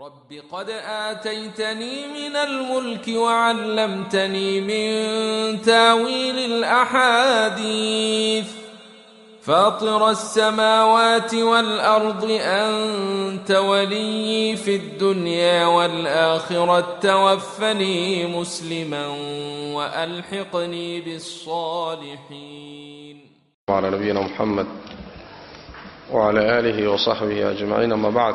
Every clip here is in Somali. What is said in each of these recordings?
رب قد آتيتني من الملك وعلمتني من تاويل الأحاديث فاطر السماوات والأرض أنت ولي في الدنيا والآخرة توفني مسلما وألحقني بالصالحين وعلى نبينا محمد وعلى آله وصحبه أجمعين أما بعد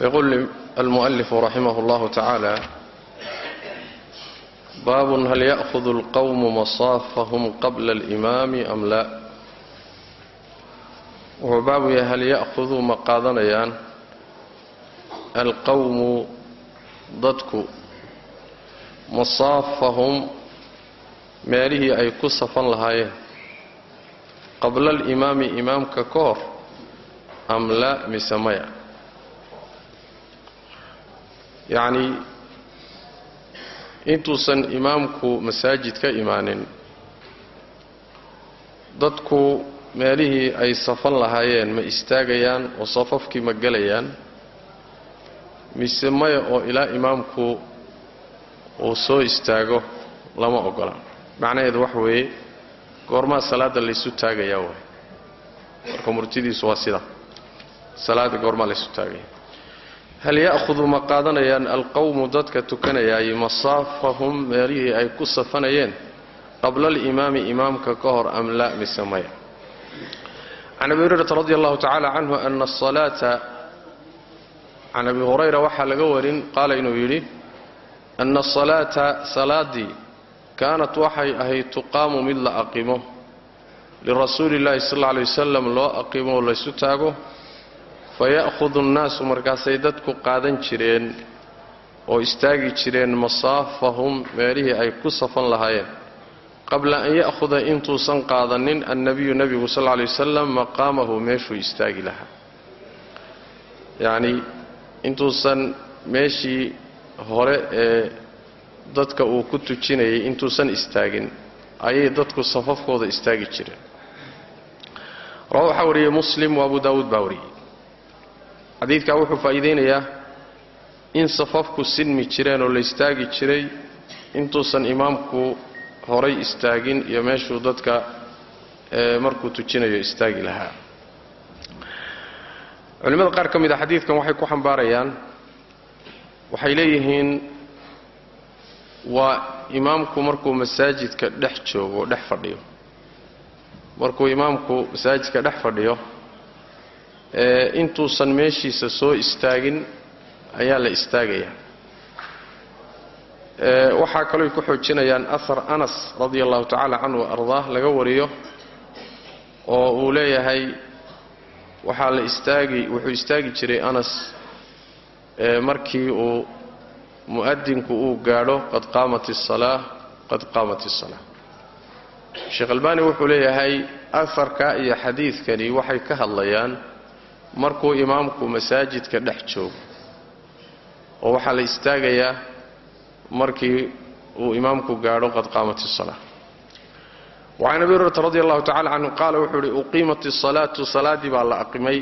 يقول المؤلف رحمه الله تعالى باب هل يأخذ القوم مصافهم قبل الإمام أم لا wuxuu baabu yahay hal ya'khuduu ma qaadanayaan alqowmu dadku masaafahum meelihii ay ku safan lahaayeen qabla alimaami imaamka ka hor am la mise maya yacnii intuusan imaamku masaajid ka imaanin dadku meelihii ay safan lahaayeen ma istaagayaan oo safafkii ma gelayaan mise maya oo ilaa imaamku uu soo istaago lama ogola. Macnaheedu wax weeye goormaa salaadda laysu taagayaa waay. Marka murtidiisu waa sida salaadda goormaa laysu taagaya hal ya'hudu ma qaadanayaan? Alqowmu dadka tukanayaay masaafahum meelihii ay ku safanayeen qabla alimaami imaamka ka hor am la mise maya. Can abi hurayrata radi allahu tacaala canhu ana asalaata can abi hurayra waxaa laga warin qaala inuu yidhi ana asalaata salaaddii kaanat waxay ahayd tuqaamu mid la aqimo. Lirasuuli illahi sal alla alay wasalam loo aqimo oo laysu taago faya'hudu nnaasu markaasay dadku qaadan jireen oo istaagi jireen masaafahum meelihii ay ku safan lahaayeen. Qabla an ya'huda intuusan qaadanin annabiyu nebigu sal alay wasalam maqaamahu meeshuu istaagi lahaa. Yacnii intuusan meeshii hore ee dadka uu ku tujinayay intuusan istaagin ayay dadku safafkooda istaagi jireen. Rawa waxaa wariyey muslim wa abu daawuud baa wariyey xadiidkaa wuxuu faa'iidaynayaa in safafku sinmi jireen oo la istaagi jiray intuusan imaamku horay istaagin iyo meeshuu dadka markuu tujinayo istaagi lahaa. Culimmada qaar ka mid a xadiidkan waxay ku xambaarayaan waxay leeyihiin waa imaamku markuu masaajidka dhex joogo dhex fadhiyo. Markuu imaamku masaajidka dhex fadhiyo intuusan meeshiisa soo istaagin ayaa la istaagayaa waxaa kalooy ku xoojinayaan ahar anas radia allahu tacaala canhu ardaah laga wariyo oo uu leeyahay waxaa la istaagi wuxuu istaagi jiray anas markii uu mu'adinku uu gaadho qad qaamat isalaa qad qaamat isalaa sheekh albaani wuxuu leeyahay aharka iyo xadiidkani waxay ka hadlayaan markuu imaamku masaajidka dhex joogo oo waxaa la istaagayaa markii uu imaamku gaadho qad qaamat isalaa wacan abi hurayrata radi allahu tacala canhu qaala wuxuu ihi uqiimat isalaatu salaaddii baa la aqimay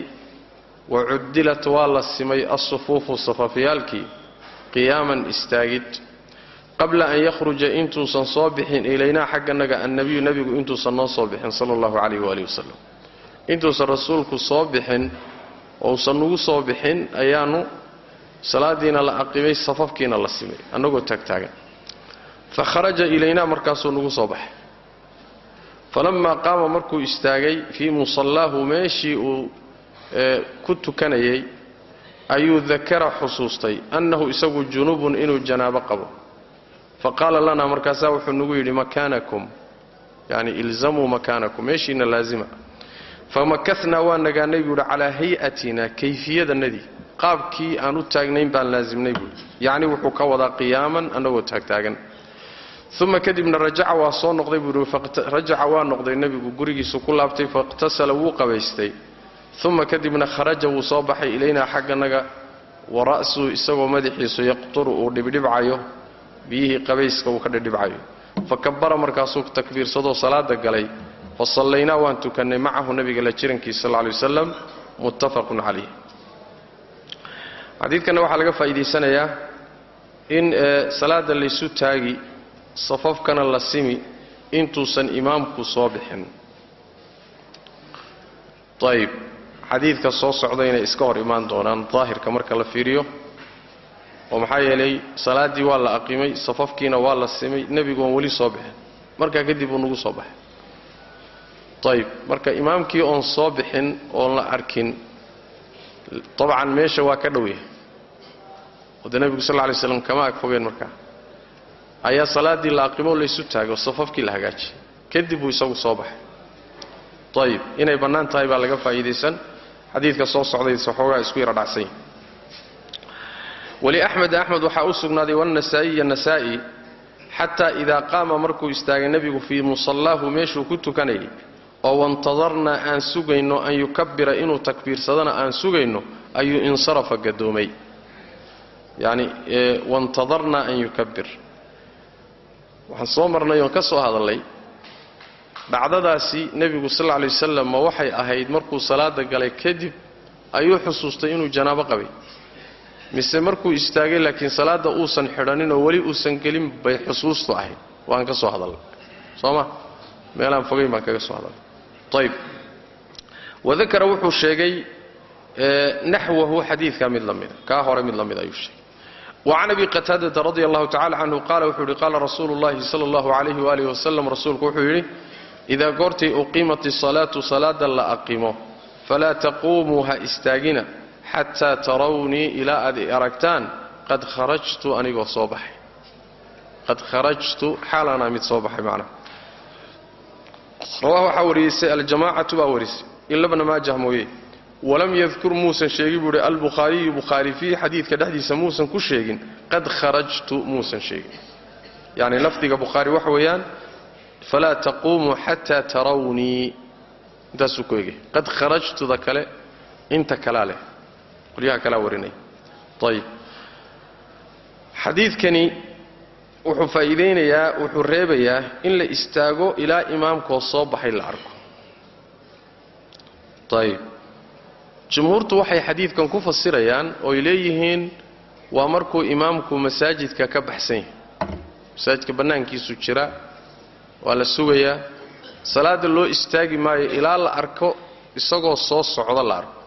wa cuddilat waa la simay alsufuufu safafyaalkii qiyaaman istaagid. Qabla an yakhruja intuusan soo bixin ilaynaa xagganaga annabiyu nebigu intuusan noo soo bixin sala allahu calayh waalihi wasalam intuusan rasuulku soo bixin ousan nugu soo bixin ayaanu salaadiina la aqimay safafkiina la simay. Annagoo taagtaagan fa kharaja ilaynaa markaasuu nagu soo baxay. Falammaa qaama markuu istaagay fii musallaahu meeshii uu ku tukanayay ayuu dakara xusuustay annahu isagu junubun inuu janaabo qabo. Fa qaala lanaa markaasaa wuxuu nagu yidhi makaanakum. Yacni ilzamuu makaanakum. Meeshiina laazima famakasnaa waa nagaanay buu yidhi calaa hay'atina kayfiyadanadii qaabkii aan u taagnayn baan laasimnay buui yacni wuxuu ka wadaa qiyaaman annagoo taagtaagan uma kadibna rajaca waa soo noqday buu yidhi rajaca waa noqday nebigu gurigiisu ku laabtay faاqhtasala wuu qabaystay uma kadibna kharaja wuu soo baxay ilaynaa xagganaga wa ra'suu isagoo madaxiisu yaqturu uu dhibdhibcayo biyihii qabayska uu ka dhidhibcayo fakabara markaasuu takbiirsadoo salaada galay fasallaynaa waan tukannay macahu nabiga la jirankiisa sal ly wasalam muttafaqun calayh xadiidkanna waxaa laga faa'iidaysanayaa in salaadda laysu taagi safafkana la simi intuusan imaamku soo bixin. Ayib xadiidka soo socda inay iska hor imaan doonaan daahirka marka la fiiriyo. Oo maxaa yeelay salaaddii waa la aqimay safafkiina waa la simay nebigu oon weli soo bixin. Markaa kadib uu nagu soo baxay ayib marka imaamkii oon soo bixin oon la arkin dabcan meesha waa ka dhow yahay. Oo dee sal lla lay slam kama ag fogeen markaa ayaa salaaddii la aqimo laysu taago safafkii la hagaajiyay kadib buu isagu soo baxay. Ayib inay bannaan tahay baa laga faa'iidaysan. Xadiidka soo socdaysa xoogaa isku yara dhacsan yahi weli axmed axmed waxaa u sugnaaday wannasaa'iya nasaa'i xataa idaa qaama markuu istaagay nebigu fii musallaahu meeshuu ku tukanayay oo wantadarnaa aan sugayno an yukabira inuu takbiirsadana aan sugayno ayuu insarafa gadoomay. Yacni wantadarnaa an yukabir waxaan soo marnay oon ka soo hadallay dhacdadaasi nebigu sal lla lay wasalam ma waxay ahayd markuu salaada galay kadib ayuu xusuustay inuu janaabo qabay. Mise markuu istaagay laakiin salaadda uusan xidhanin oo weli uusan gelin bay xusuustu ahayd. Waan ka soo hadalnay. Soo ma? Meelaan fogayn baan kaga soo hadalnay ayb wadakara wuxuu sheegay naxwahu xadiidkaa mid la mida kaa hore mid la mid ayuu sheegay. Wacan abi qataadata radi allahu tacala canhu qaala wuxuu yidhi qaala rasuulu llahi sala allahu calayhi waalihi wasalam rasuulku wuxuu yidhi idaa goortay uqiimat isalaatu salaada la aqimo falaa taquumuu ha istaagina xataa tarawnii ilaa aad i aragtaan qad kharajtu anigoo soo baxay qad kharajtu xaalanaa mid soo baxay macnaha rawah waxaa wariyey aljamaacatu baa warisay ilabna maajah mooye. Walam yadkur muusan sheegin buu ihi albukhaariyu bukhaari fiihi xadiidka dhexdiisa muusan ku sheegin qad kharajtu muusan sheegin. Yacni lafdiga bukhaari waxa weeyaan falaa taquumuu xataa tarawnii intaasuu ku egay. Qad kharajtuda kale inta kalaa leh. Qolyaha kalaa warinaya ayib xadiidkani wuxuu faa'iidaynayaa wuxuu reebayaa in la istaago ilaa imaamkoo soo baxay la arko. Ayib jumhuurtu waxay xadiidkan ku fasirayaan ooy leeyihiin waa markuu imaamku masaajidka ka baxsan yahay. Masaajidka bannaankiisu jira waa la sugayaa salaadda loo istaagi maayo ilaa la arko isagoo soo socda la arko.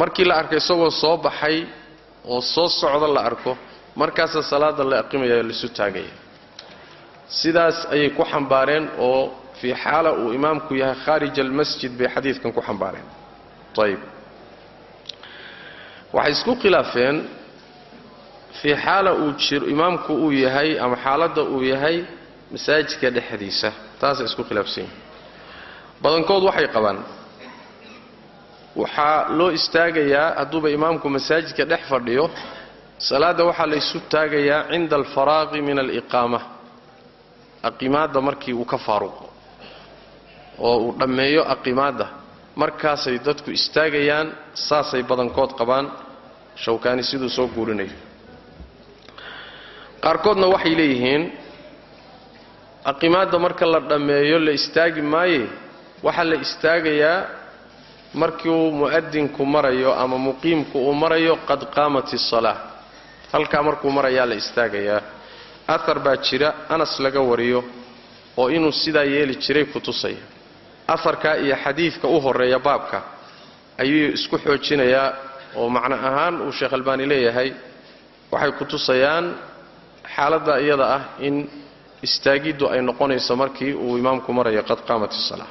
Markii la arko isagoo soo baxay oo soo socda la arko markaasaa salaada la aqimaya laisu taagaya. Sidaas ayay ku xambaareen oo fii xaala uu imaamku yahay khaarij almasjid bay xadiidkan ku xambaareen. Ayib waxay isku khilaafeen fii xaala uu imaamku uu yahay ama xaaladda uu yahay masaajidka dhexdiisa. Taasay isku khilaafsan yihiin badankood waxay qabaan waxaa loo istaagayaa hadduuba imaamku masaajidka dhex fadhiyo salaadda waxaa la isu taagayaa cinda alfaraaqi min aliqaama. Aqimaadda markii uu ka faaruqo oo uu dhammeeyo aqimaadda markaasay dadku istaagayaan saasay badankood qabaan shawkaani siduu soo guurinayo qaarkoodna waxay leeyihiin aqimaadda marka la dhammeeyo la istaagi maaye waxaa la istaagayaa markii uu mu'adinku marayo ama muqiimku uu marayo qad qaamat isalaa halkaa markuu marayaa la istaagayaa. Ahar baa jira anas laga wariyo oo inuu sidaa yeeli jiray ku tusaya aharkaa iyo xadiidka u horreeya baabka ayuu isku xoojinayaa oo macno ahaan uu sheekh albaani leeyahay waxay ku tusayaan xaaladda iyada ah in istaagiddu ay noqonayso markii uu imaamku marayo qad qaamat isalaa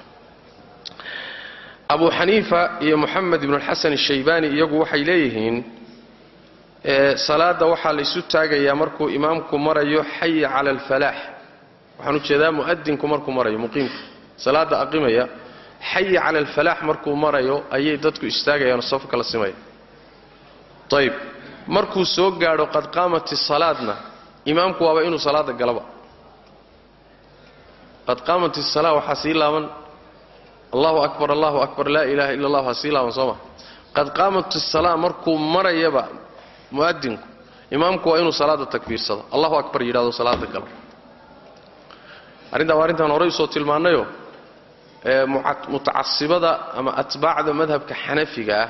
abu xaniifa iyo moxamed ibnualxasan ashaybaani iyagu waxay leeyihiin salaadda waxaa la isu taagayaa markuu imaamku marayo xaya cala alfalaax. Waxaan u jeedaa mu'adinku markuu marayo muqiimku. Salaadda aqimaya xaya cala alfalaax markuu marayo ayay dadku istaagayaan safka la simaya. Ayib markuu soo gaadho qad qaamat isalaadna imaamku waaba inuu salaada galaba. Qad qaamat isala waxaa sii laaban allahu akbar allahu akbar laa ilaaha illa allah waxaa sii laaban soo ma? Qad qaamat isala markuu marayaba mu'adinku imaamku waa inuu salaada takbiirsado allahu akbar yidhahdo salaada galo arrintaa waa arrintaan horey u soo tilmaannayo mutacasibada ama atbaacda madhabka xanafiga ah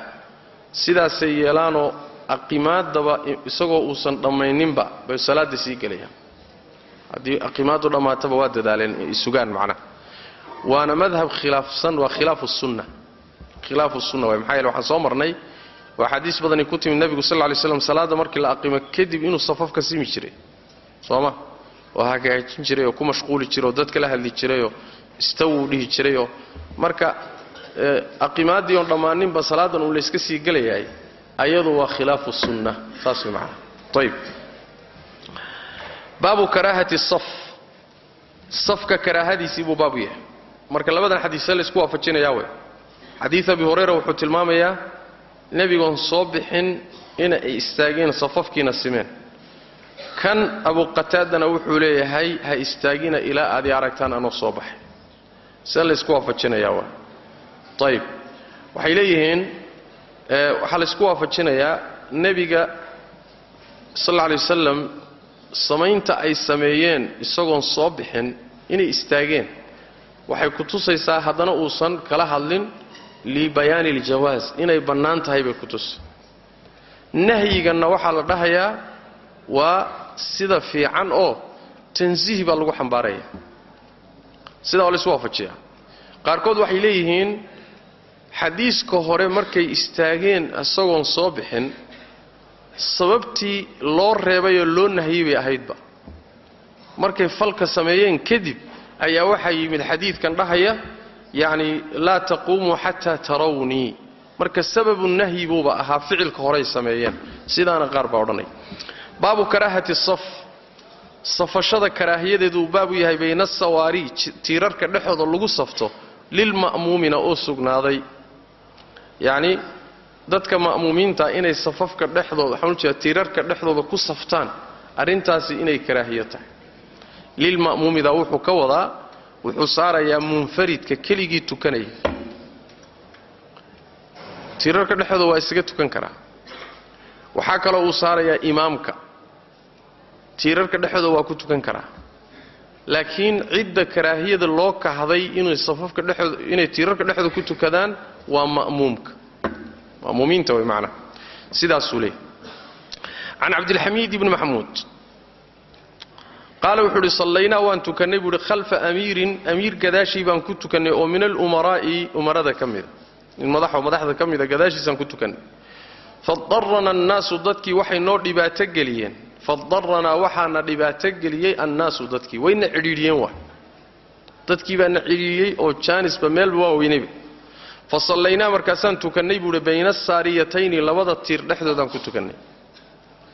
sidaasay yeelaanoo aqimaadaba isagoo uusan dhammayninba bay salaadda sii gelayaan. Haddii aqimaaddu dhammaataba waa dadaaleen sugaan macnaha waana madhab khilaafsan waa khilaafu sunna. Khilaafu sunna waay. Maxaa yeele waxaan soo marnay waa axaadiis badani ku timid nebigu sal lay slam salaadda markii la aqimo kadib inuu safafka simi jiray. Soo ma? Oo hagaajin jiray oo ku mashquuli jiray oo dadka la hadli jirayoo istawuu dhihi jirayoo marka aqimaaddii oon dhammaaninba salaadan uu layska sii gelayahay ayadu waa khilaafu sunna. Saas way macnaha ayib baabu karaahati saf. Safka karaahadiisii buu baabu yahay. Marka labadan xadiise laysku waafajinayaa wey xadiid abi hurayra wuxuu tilmaamayaa nebigoon soo bixin in ay istaageen safafkiina simeen. Kan abu qataadana wuxuu leeyahay ha istaagina ilaa aad i aragtaan anoo soo baxay see laysku waafajinayaa waa. Ayib waxay leeyihiin waxaa laysku waafajinayaa nebiga sal alla alay wasalam samaynta ay sameeyeen isagoon soo bixin inay istaageen. Waxay ku tusaysaa haddana uusan kala hadlin libayaani aljawaas inay bannaan tahay bay ku tusay nahyiganna waxaa la dhahayaa waa sida fiican oo tansiih baa lagu xambaaraya. Sidaa waa laysu waafajiyaa. Qaarkood waxay leeyihiin xadiiska hore markay istaageen isagoon soo bixin sababtii loo reebayoo loo nahiyey bay ahaydba. Markay falka sameeyeen kadib ayaa waxaa yimid xadiidkan dhahaya yacni laa taquumuu xataa tarawnii marka sababu nahyi buuba ahaa ficilka horey sameeyeen. Sidaana qaar baa odhanaya baabu karaahati saf. Safashada karaahiyadeedu uu baabu yahay bayna asawaari tiirarka dhexooda lagu safto lilma'muumina oo sugnaaday. Yacni dadka ma'muumiinta inay safafka dhexdooda waxaan ujeeda tiirarka dhexdooda ku saftaan arrintaasi inay karaahiyo tahay. Lilma'muumida wuxuu ka wadaa wuxuu saarayaa munfaridka keligii tukanaya tiirarka dhexdooda waa isaga tukan karaa. Waxaa kaloo uu saarayaa imaamka. Tiirarka dhexdooda waa ku tukan karaa. Laakiin cidda karaahiyada loo kahday inay safafka dhexooda inay tiirarka dhexdooda ku tukadaan waa ma'muumka. Ma'muumiinta way macnaha sidaasuu leeyahy can cabdilxamiid ibni maxamuud qaala wuxuu uhi sallaynaa waan tukannay buu uhi khalfa amiirin amiir gadaashii baan ku tukannay oo min alumaraa'i umarada ka mida nin madaxoo madaxda ka mida gadaashiisaan ku tukannay fadarana annaasu dadkii waxay noo dhibaato geliyeen. Fadaranaa waxaana dhibaato geliyey annaasu dadkii. Wayna cidhiidhiyeen waay dadkii baana cidhiidhiyey oo jaanisba meelba waa weynayba fa sallaynaa markaasaan tukannay buuhi bayna asaariyatayni labada tiir dhexdoodaan ku tukannay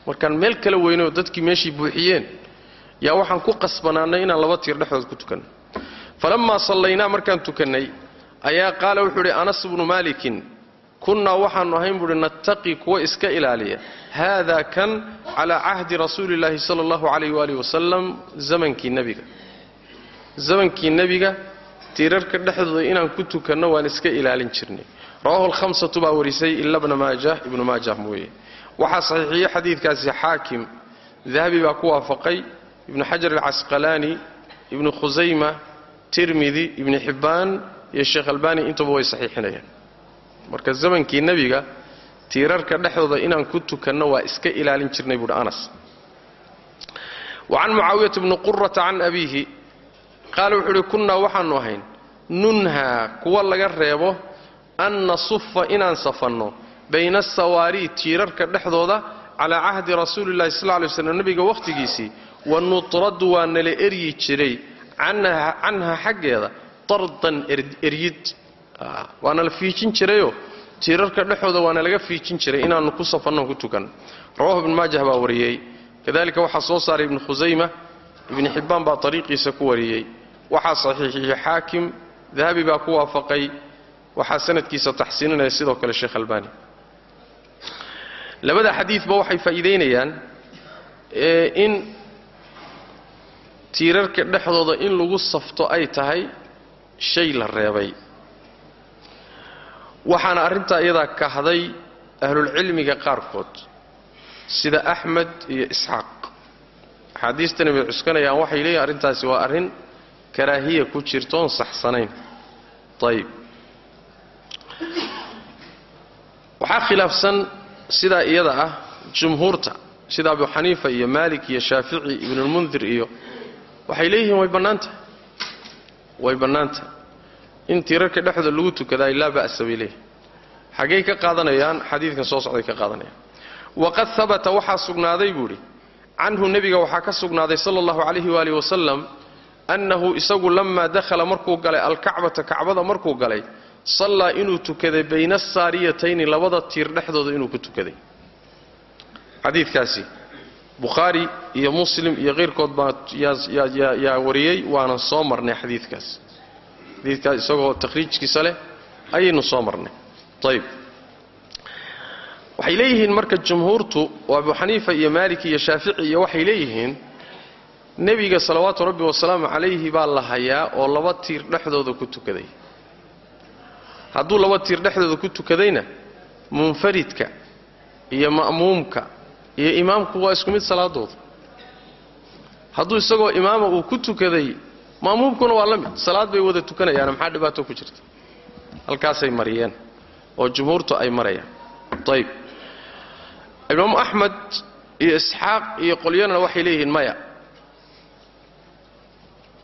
markaan meel kala weynayoo dadkii meeshii buuxiyeen yaa waxaan ku qasbanaannay inaan laba tiir dhexdood ku tukanno falammaa sallaynaa markaan tukannay ayaa qaala wuxuu idhi anas bnu maalikin kunnaa waxaannu ahayn buuhi nattaqi kuwa iska ilaaliya. Haadaa kan calaa cahdi rasuulillaahi sala allahu calayh waalihi wasalam zamankii nebiga. Zamankii nebiga tiirarka dhexdooda inaan ku tukanno waan iska ilaalin jirnay. Rawahu alhamsatu baa warisay ila bna maajah ibnu maajah mooye. Waxaa saxiixiyey xadiidkaasi xaakim dahabi baa ku waafaqay ibnu xajar alcasqalaani ibnu khusayma tirmidi ibni xibbaan iyo sheekh albani intuba way saxiixinayaan. Marka zamankii nebiga tiirarka dhexdooda inaan ku tukanno waa iska ilaalin jirnay buuhi anas. Wa can mucaawiyata bni qurata can abiihi qaala wuxuu uhi kunnaa waxaannu ahayn nunhaa kuwa laga reebo an nasufa inaan safanno bayna asawaarii tiirarka dhexdooda calaa cahdi rasuulillahi sal ly slam nebiga wakhtigiisii wa nutradu waa nala eryi jiray canha xaggeeda tardan eryid. Waana la fiijin jirayoo tiirarka dhexooda waana laga fiijin jiray inaannu ku safanno ku tukanno rawahu ibnu maajah baa wariyey. Kadalika waxaa soo saaray ibnu khusayma ibni xibbaan baa ariiqiisa ku wariyey. Waxaa saxiixiyey xaakim dahabi baa ku waafaqay. Waxaa sanadkiisa taxsiininaya sidoo kale sheekh albani. Labada xadiidba waxay faa'iidaynayaan in tiirarka dhexdooda in lagu safto ay tahay shay la reebay. Waxaana arrintaa iyadaa kahday ahlulcilmiga qaarkood sida axmed iyo isxaaq. Axaadiistani bay cuskanayaan waxay leeyihiin arrintaasi waa arrin karaahiya ku jirtoon saxsanayn. Ayib waxaa khilaafsan sidaa iyada ah jumhuurta sida abu xaniifa iyo maalik iyo shaafici ibnulmundir iyo waxay leeyihiin way bannaantahay way bannaantahay in tiirarka dhexdooda lagu tukadaa laa ba'sa bay leeyihiin xaggay ka qaadanayaan xadiidkan soo socday ka qaadanayaan. Waqad habata waxaa sugnaaday buu idhi. Canhu nebiga waxaa ka sugnaaday sala allahu calayhi waalihi wasalam annahu isagu lamaa dakhala markuu galay alkacbata kacbada markuu galay sallaa inuu tukaday bayna asaariyatayni labada tiir dhexdooda inuu ku tukaday. Xadiidkaasi bukhaari iyo muslim iyo keyrkood baa yaa wariyey waanan soo marnay xadiidkaas. Xadiidkaas isagoo takhriijkiisa leh ayaynu soo marnay. Ayb waxay leeyihiin marka jumhuurtu oo abu xaniifa iyo maalik iyo shaafici iyo waxay leeyihiin nebiga salawaatu rabbi wasalaamu calayhi baa la hayaa oo laba tiir dhexdooda ku tukaday. Hadduu laba tiir dhexdooda ku tukadayna munfaridka iyo ma'muumka iyo imaamku waa isku mid salaadooda hadduu isagoo imaama uu ku tukaday ma'muumkuna waa la mid. Salaad bay wada tukanayaan maxaa dhibaato ku jirta? Halkaasay mariyeen oo jumhuurtu ay marayaan. Ayb imaamu axmed iyo isxaaq iyo qolyana waxay leeyihiin maya.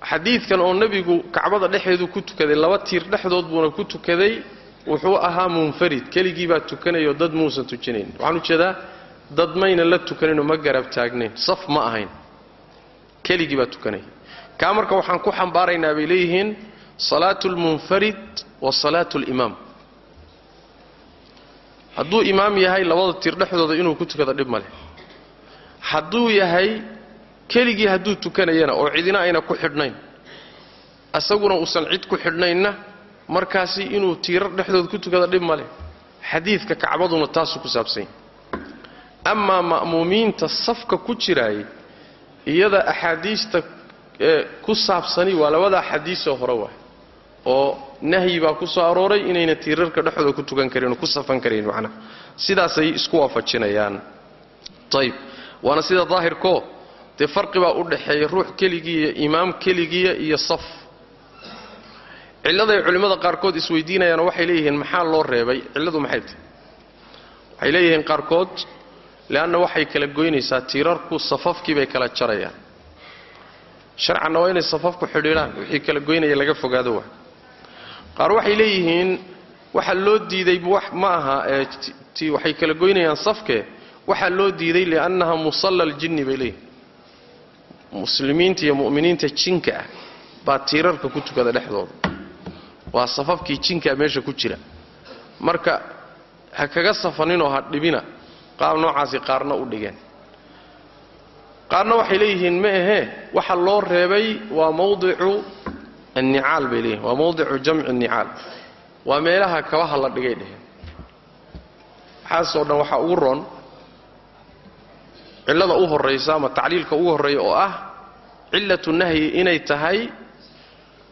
Xadiidkan oo nebigu kacbada dhexeedu ku tukaday laba tiir dhexdood buuna ku tukaday wuxuu ahaa munfarid. Keligii baa tukanayo dad muusan tujinayn. Waxaan u jeedaa dad mayna la tukaninoo ma garab taagnayn saf ma ahayn. Keligii baa tukanaya kaa marka waxaan ku xambaaraynaa bay leeyihiin salaatu lmunfarid wa salaatu limaam hadduu imaam yahay labada tiir dhexdooda inuu ku tukado dhib ma leh. Hadduu yahay keligii hadduu tukanayana oo cidina ayna ku xidhnayn isaguna uusan cid ku xidhnaynna markaasi inuu tiirar dhexdooda ku tukado dhib ma leh. Xadiidka kacbaduna taasuu ku saabsan yahy amaa ma'muumiinta safka ku jiraayay iyada axaadiista ku saabsani waa labadaa xadiisoo hore waay. Oo nahyi baa ku soo arooray inayna tiirarka dhexdooda ku tukan karin oo ku safan karayn macnaha sidaasay isku waafajinayaan. Ayb waana sida daahirkoo dee farqi baa u dhaxeeya ruux keligiiya imaam keligiya iyo saf. Cilladay culimmada qaarkood isweydiinayaanoo waxay leeyihiin maxaa loo reebay? Cilladu maxay tahay? Waxay leeyihiin qaarkood leanna waxay kala goynaysaa tiirarku safafkii bay kala jarayaan sharcanna waa inay safafku xidhiidhaan wixii kala goynaya laga fogaado waa qaar waxay leeyihiin waxa loo diiday ma aha waxay kala goynayaan safke waxaa loo diiday liannaha musalla aljinni bay leeyihiin muslimiinta iyo mu'miniinta jinka ah baa tiirarka ku tukada dhexdooda waa safafkii jinkaa meesha ku jira marka ha kaga safaninoo ha dhibina qaab noocaasi qaarna u dhigeen. Qaarna waxay leeyihiin ma ahee waxa loo reebay waa mawdicu annicaal bay leeyihiin waa mawdicu jamci annicaal. Waa meelaha kabaha la dhigay dheheen waxaasoo dhan waxaa ugu roon cillada u horraysa ama tacliilka ugu horreeya oo ah cillatu nahyi inay tahay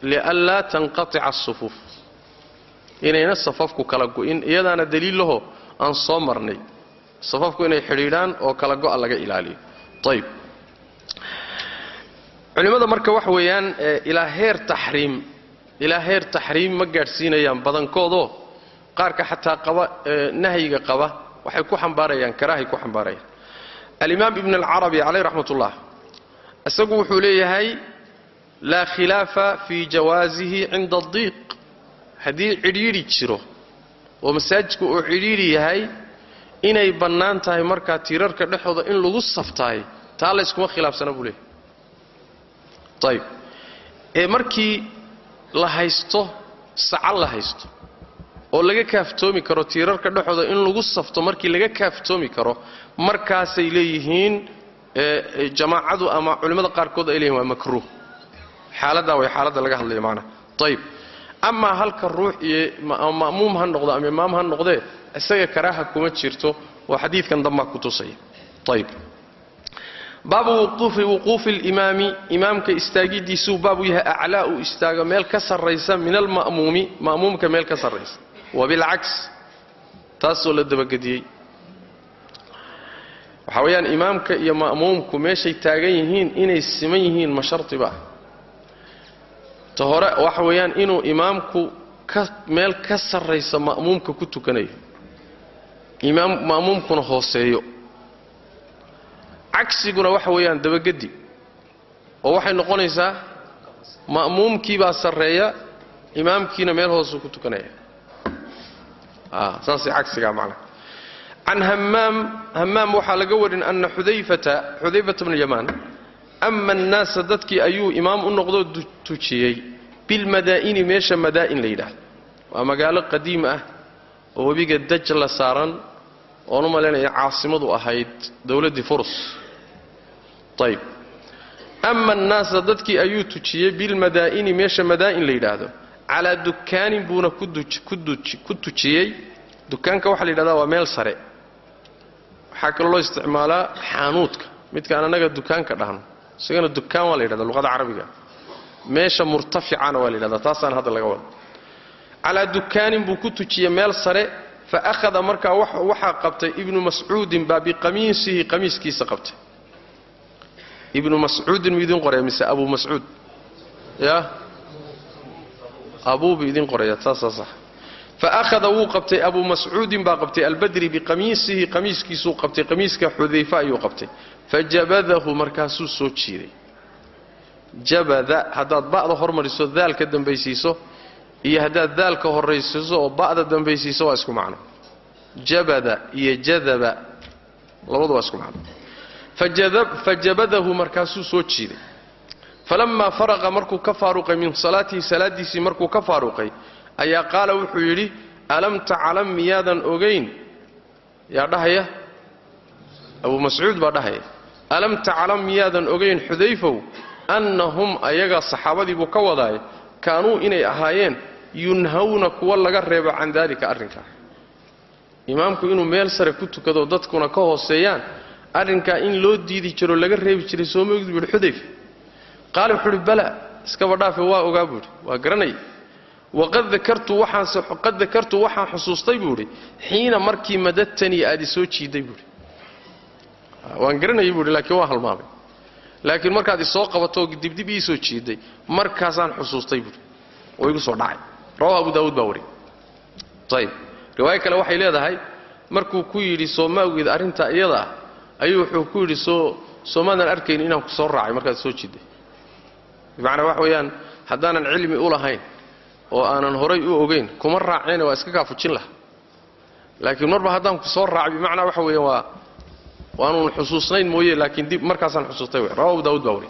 lianlaa tanqatica asufuuf inayna safafku kala go'in iyadaana daliillaho aan soo marnay safafku inay xidhiidhaan oo kala go'a laga ilaaliyo. Ayb culimmada marka waxa weeyaan ilaa heer taxriim ilaa heer taxriim ma gaadhsiinayaan badankoodoo qaarka xataa qaba nahyiga qaba waxay ku xambaarayaan karaahay ku xambaarayaan. Alimaam ibn alcarabi caleyh raxmat ullah isagu wuxuu leeyahay laa khilaafa fii jawaasihi cinda adiiq haddii cidhiidhi jiro oo masaajidku uu cidhiidhi yahay inay bannaan tahay markaa tiirarka dhexooda in lagu saftaay taa layskuma khilaafsana buu leeyahy ayb ee markii la haysto saca la haysto oo laga kaaftoomi karo tiirarka dhexooda in lagu safto markii laga kaaftoomi karo markaasay leeyihiin jamaacadu ama culimmada qaarkood ay leeyihiin waa makruuh xaaladdaa way xaaladda laga hadlaya macnaha ayb amaa halka ruux iyo ma'muum ha noqdo ama imaam ha noqdee isaga karaaha kuma jirto oo xadiidkan dambaa ku tusaya. Ayb baabu wuquufi wuquufi alimaami imaamka istaagidiisuu baabu yahay aclaa uu istaago meel ka sarraysa min alma'muumi ma'muumka meel ka sarraysa. Wabilcaks taasoo la dabagediyey. Waxaa weeyaan imaamka iyo ma'muumku meeshay taagan yihiin inay siman yihiin ma shardiba ah. Ta hore waxa weeyaan inuu imaamku meel ka sarraysa ma'muumka ku tukanayo imaam ma'muumkuna hooseeyo. Cagsiguna waxa weeyaan dabagedi oo waxay noqonaysaa ma'muumkiibaa sarreeya imaamkiina meel hoosuu ku tukanaya. Saasay cagsigaa macnaha can hammaam hammaam waxaa laga warin ana xudayfata xudayfata bnu yamaan ama annaasa dadkii ayuu imaam u noqdoo tujiyey bilmadaa'ini meesha madaa'in la yidhaahdo. Waa magaalo qadiim ah oo webiga daj la saaran oon u malaynaya caasimadu ahayd dowladdii furus ayb ama annaasa dadkii ayuu tujiyey bilmadaa'ini meesha madaa'in la yidhaahdo. Calaa dukaanin buuna ku tujiyey. Dukaanka waxaa la yidhahdaa waa meel sare. Waxaa kaloo loo isticmaalaa xaanuudka midkaan annaga dukaanka dhahno isagana dukaan waa la yidhahda luqada carabiga. Meesha murtaficana waa la yidhahdaa taasaan hadda laga wada calaa dukaanin buu ku tujiyey meel sare fa akhada markaa waxaa qabtay ibnu mascuudin baa biqamiisihi qamiiskiisa qabtay ibnu mascuudin mu idin qoraya mise abu mascuud ya abuubu idin qoraya taasaa sax fa akhada wuu qabtay abu mascuudin baa qabtay albadri biqamiisihi qamiiskiisuu qabtay qamiiska xudayfa ayuu qabtay fajabadahu markaasuu soo jiiday jabada haddaad ba'da hormariso daalka dambaysiiso iyo haddaad daalka horraysiiso oo ba'da dambaysiiso waa isku macno. Jabada iyo jadaba labadu waa isku macno. Fajabadahu markaasuu soo jiiday. Falammaa faraqa markuu ka faaruqay min salaatihi salaaddiisii markuu ka faaruqay ayaa qaala wuxuu yidhi alam taclam miyaadan ogayn yaa dhahaya? Abuu mascuud baa dhahaya. Alam taclam miyaadan ogayn xudayfow? Annahum ayaga saxaabadiibuu ka wadaay kaanuu inay ahaayeen yunhawna kuwa laga reebo can daalika arrinkaa imaamku inuu meel sare ku tukado dadkuna ka hooseeyaan arrinkaa in loo diidi jiro laga reebi jiray sooma ogdi buuhi xudayfa qaale wuxuu uhi bala iskaba dhaafe waa ogaa buuhi waa garanay waqad dakartu waxaanse qad dakartu waxaan xusuustay buu idhi xiina markii madadtanii aad isoo jiidday buuhi waan garanayay buuhi laakiin waa halmaamay. Laakiin markaad isoo qabatoo dibdib ii soo jiidday markaasaan xusuustay buuhi oo igu soo dhacay rawahu abu daawuud baa wariy ayb riwaayo kale waxay leedahay markuu ku yidhi soomaageed arrintaa iyada ayuu wuxuu ku yidhi soo soomaadan arkayn inaan ku soo raacay. Markaad soo jiidday bimacnaa wax weeyaan haddaanan cilmi u lahayn oo aanan horay u ogayn kuma raacayna waa iska kaafujin laha laakiin marba haddaan ku soo raacay bimacnaa waxa weeyaan waa waanuun xusuusnayn mooye laakiin dib markaasaan xusuustay rawa abu daawud baa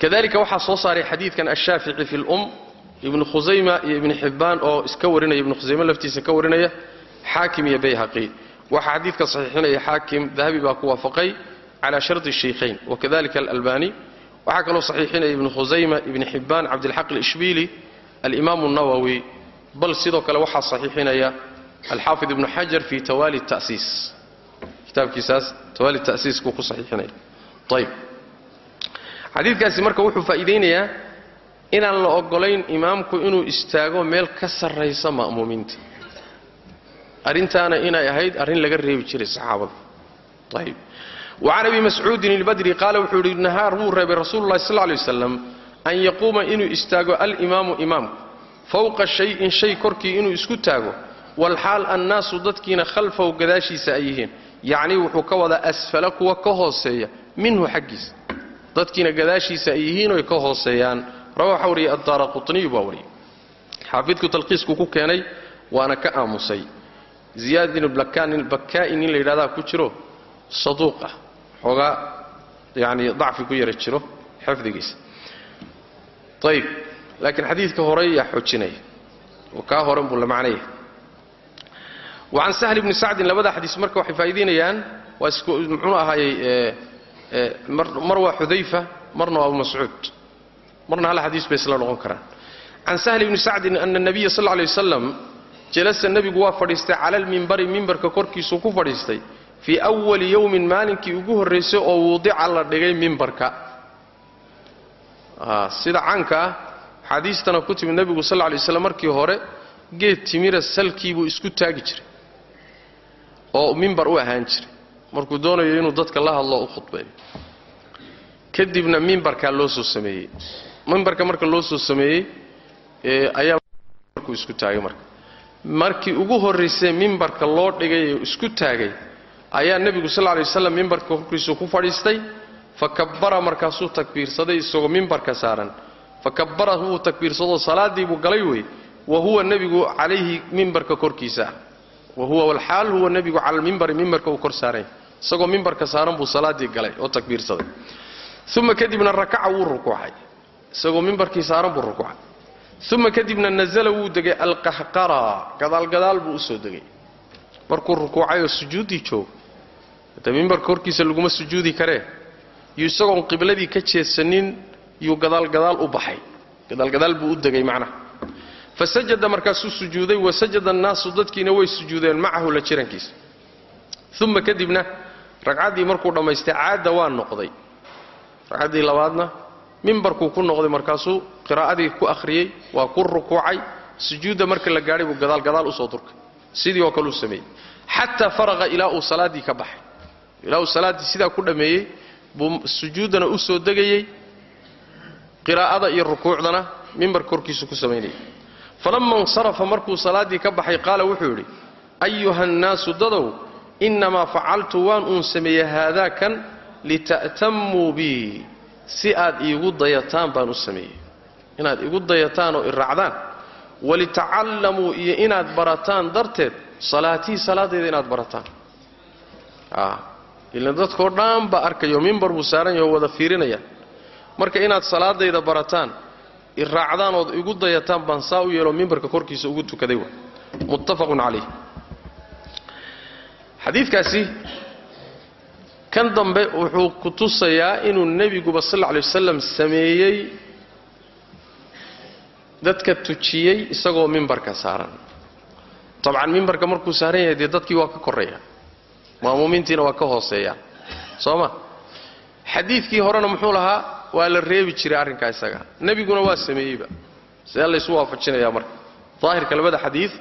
kadalika waxaa soo saaray xadiidkan ashaafici fi lum ibnu khusayma iyo ibnu xibbaan oo iska warinaya ibnu khusayme laftiisa ka warinaya xaakim iyo bayhaqi. Waxaa xadiidka saxiixinaya xaakim dahabi baa ku waafaqay calaa shardi shaykhayn wakadalika alalbani. Waxaa kaloo saxiixinaya ibnu khusayma ibni xibbaan cabdilxaq alishbiili alimaamu nawowi bal sidoo kale waxaa saxiixinaya alxaafid ibnu xajar fi tawaali tasiis. Kitaabkiisaas tawaali tasiiskuu ku saxiixinaya. Ayb xadiidkaasi marka wuxuu faa'iidaynayaa inaan la ogolayn imaamku inuu istaago meel ka sarraysa ma'muumiinta arrintaana inay ahayd arrin laga reebi jiray saxaabada ayb wacan abi mascuudin ilbadri qaala wuxuu yidhi nahaar wuu reebay rasuululahi sal lay waslam an yaquuma inuu istaago alimaamu imaamku. Fowqa shayin shay korkii inuu isku taago. Walxaal annaasu dadkiina khalfahu gadaashiisa ay yihiin. Yacnii wuxuu ka wadaa asfala kuwa ka hooseeya minhu xaggiisa. Dadkiina gadaashiisa ay yihiin oy ka hooseeyaan rawa waxaa wariyay addaara qutniyu baa wariyay xaafidku talqiisku ku keenay waana ka aamusay. Ziyaad ibnu bakaa'i nin la yidhahdaa ku jiro saduuq ah. Xoogaa yacni dacfi ku yara jiro xifdigiisa. Ayib laakiin xadiidka hore yaa xoojinaya oo kaa horen buu la macnaya wacan sahl ibni sacdin labada xadiis marka waxay faa'iidaynayaan waa isku muxuu ahaayey mar waa xudayfa marna waa abu mascuud marna hal xadiis bay isla noqon karaan. Can sahl ibni sacdin ana nabiya sal lay wasalam jalasa nebigu waa fadhiistay cala almimbari mimbarka korkiisuu ku fadhiistay fii awali yowmin maalinkii ugu horraysay oo wudica la dhigay mimbarka sida caanka ah xaadiistana ku timid nebigu sal lay waslam markii hore geed timira salkiibuu isku taagi jiray oo mimbar u ahaan jiray. Markuu doonayo inuu dadka la hadlo u khudbeeyo kadibna mimbarkaa loo soo sameeyey mimbarka marka loo soo sameeyey ayaa markuu isku taagay marka. Markii ugu horraysay mimbarka loo dhigay ee isku taagay ayaa nebigu sal lla lay mimbarka korkiisu ku fadhiistay. Fa kabbara markaasuu takbiirsaday isagoo mimbarka saaran. Fa kabbara wuu takbiirsadoo salaaddii buu galay wey wa huwa nebigu calayhi mimbarka korkiisa. Ah wa huwa walxaal huwa nebigu cala almimbari mimbarka uu kor saaranya isagoo mimbarka saaran buu salaaddii galay oo takbiirsaday. Uma kadibna rakaca wuu rukuucay isagoo mimbarkii saaran buu rukuucay uma kadibna nazala wuu degay alqahqara. Gadaalgadaal buu u soo degay. Markuu rukuucay oo sujuuddii joogo de mimbarka horkiisa laguma sujuudi karee yuu isagoon qibladii ka jeedsanin yuu gadaalgadaal u baxay. Gadaalgadaal buu u degay macnaha. Fa markaasuu sujuuday wa sajada annaasu dadkiina way sujuudeen macahu la jirankiisa. Uma kadibna ragcaddii markuu dhammaystay caadda waa noqday. Ragcaddii labaadna mimbarkuu ku noqday markaasuu qiraa'adii ku akhriyey waa ku rukuucay sujuudda marka la gaadhay buu gadaalgadaal u soo durkay sidii oo kale uu sameeyey. Xataa faraqa ilaa uu salaaddii ka baxay. Ilaa uu salaaddii sidaa ku dhammeeyey buu sujuuddana u soo degayey qiraa'ada iyo rukuucdana mimbarka korkiisu ku samaynayay falamma insarafa markuu salaaddii ka baxay qaala wuxuu yidhi ayuha nnaasu dadow innamaa facaltu waan uun sameeyey haadaakan lita'tammuu bii si aad iigu dayataan baan u sameeyey. Inaad igu dayataan oo i raacdaan walitacallamuu iyo inaad barataan darteed salaatii salaaddeeda inaad barataan. Ilan dadkao dhan baa arkayo mimbar buu saaran yaho wada fiirinaya. Marka inaad salaadayda barataan i raacdaan ood igu dayataan baan saa u yeelo mimbarka korkiisa ugu tukaday muttafaqun calayh. Xadiidkaasi kan dambe wuxuu ku tusayaa inuu nebiguba sal lla lay wasalam sameeyey dadka tujiyey isagoo mimbarka saaran. Dabcan mimbarka markuu saaran yahay dee dadkii waa ka korreeya. Ma'muumiintiina waa ka hooseeya. Soo ma? Xadiidkii horena muxuu lahaa waa la reebi jiray arrinkaa isaga. Nebiguna waa sameeyeyba. Sidee laysu waafajinayaa marka? Daahirka labada xadiid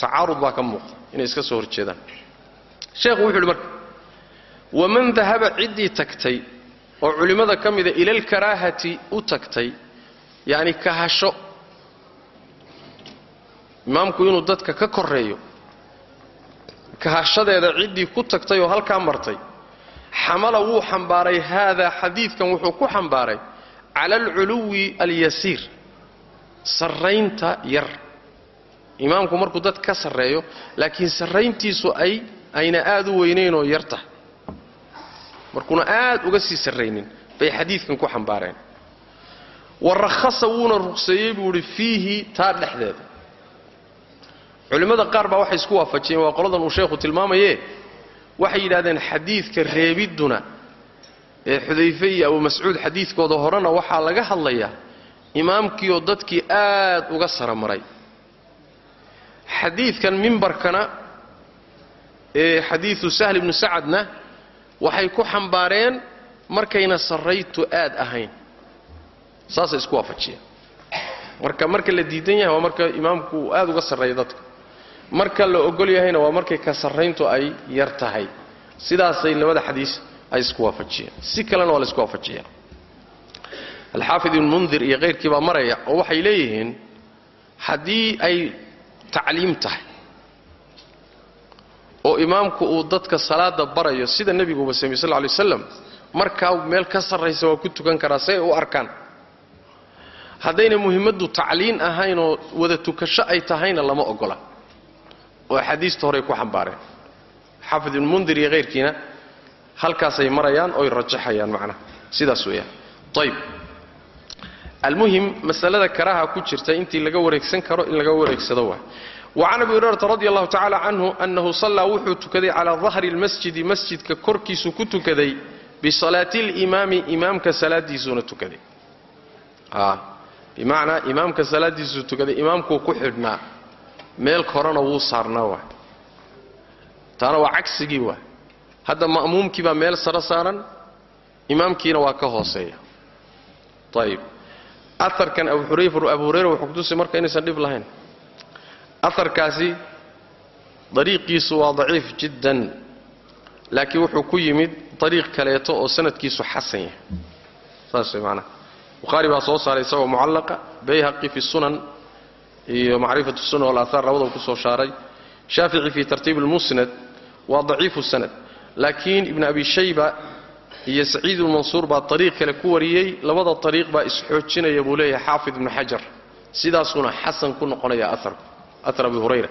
tacaarud baa ka muuqda. Inay iska soo horjeedaan. Sheekhu wuxu uhi marka waman dahaba ciddii tagtay oo culimmada ka mida ilalkaraahati u tagtay yacni kahasho imaamku inuu dadka ka korreeyo kahashadeeda ciddii ku tagtay oo halkaa martay xamala wuu xambaaray haadaa xadiidkan wuxuu ku xambaaray cala alculuwi alyasiir sarraynta yar. Imaamku markuu dad ka sarreeyo laakiin sarrayntiisu ay ayna aad u weynaynoo yar tahay markuuna aad uga sii sarraynin bay xadiidkan ku xambaareen. Wa rakhasa wuuna ruqseeyey buu idhi fiihi taa dhexdeeda. Culimmada qaar baa waxay isku waafajiyeen waa qoladan uu sheekhu tilmaamaye waxay yidhahdeen xadiidka reebidduna ee xudayfe iyo abu mascuud xadiidkooda horena waxaa laga hadlayaa imaamkiioo dadkii aad uga saramaray xadiidkan mimbarkana ee xadiidu sahl ibnu sacadna waxay ku xambaareen markayna sarraytu aad ahayn. Saasay isku waafajiyeen. Marka marka la diidan yahay waa marka imaamku uu aad uga sarreeya dadka. Marka la ogol yahayna waa markay ka sarrayntu ay yar tahay. Sidaasay labada xadiis ay isku waafajiyeen. Si kalena waa la isku waafajiyaa alxaafid ibnu mundir iyo kayrkii baa maraya oo waxay leeyihiin haddii ay tacliim tahay oo imaamku uu dadka salaada barayo sida nebiguuba samey sal lay waslam markaa meel ka sarraysa waa ku tukan karaa say u arkaan. Haddayna muhimmaddu tacliin ahaynoo wada tukasho ay tahayna lama ogola. Oo axaadiista horey ku xambaareen. Xaafid ibnu mundir iyo hayrkiina halkaasay marayaan oy rajaxayaan macnaha sidaas weeyaan. Ayb almuhim masalada karaha ku jirta intii laga wareegsan karo in laga wareegsado waa wacan abi hurayrata radi allahu tacala canhu annahu sallaa wuxuu tukaday calaa dahri lmasjidi masjidka korkiisuu ku tukaday bisalaati limaami imaamka salaadiisuuna tukaday. Bimacnaa imaamka salaadiisuu tukaday imaamkuu ku xidhnaa. Meel korena wuu saarnaa waa taana waa cagsigii waa hadda ma'muumkii baa meel saro saaran imaamkiina waa ka hooseeya. Ayib aarkan abu hurayra wuxuu kutusay marka inaysan dhib lahayn aarkaasi dariiqiisu waa daciif jiddan laakiin wuxuu ku yimid dariiq kaleeto oo sanadkiisu xasan yahay. Saas way macnaha bukhaari baa soo saaray isagoo mucallaqa bayhaqi fi sunan iyo macrifatu sunna walaathaar labadaba ku soo shaaray. Shaafici fii tartiib almusnad waa daciifu sanad laakiin ibn abi shayba iyo saciid ulmansuur baa ariiq kale ku wariyey. Labada ariiq baa isxoojinaya buu leeyahay xaafid ibnu xajar. Sidaasuuna xasan ku noqonaya aarku aar abi hurayra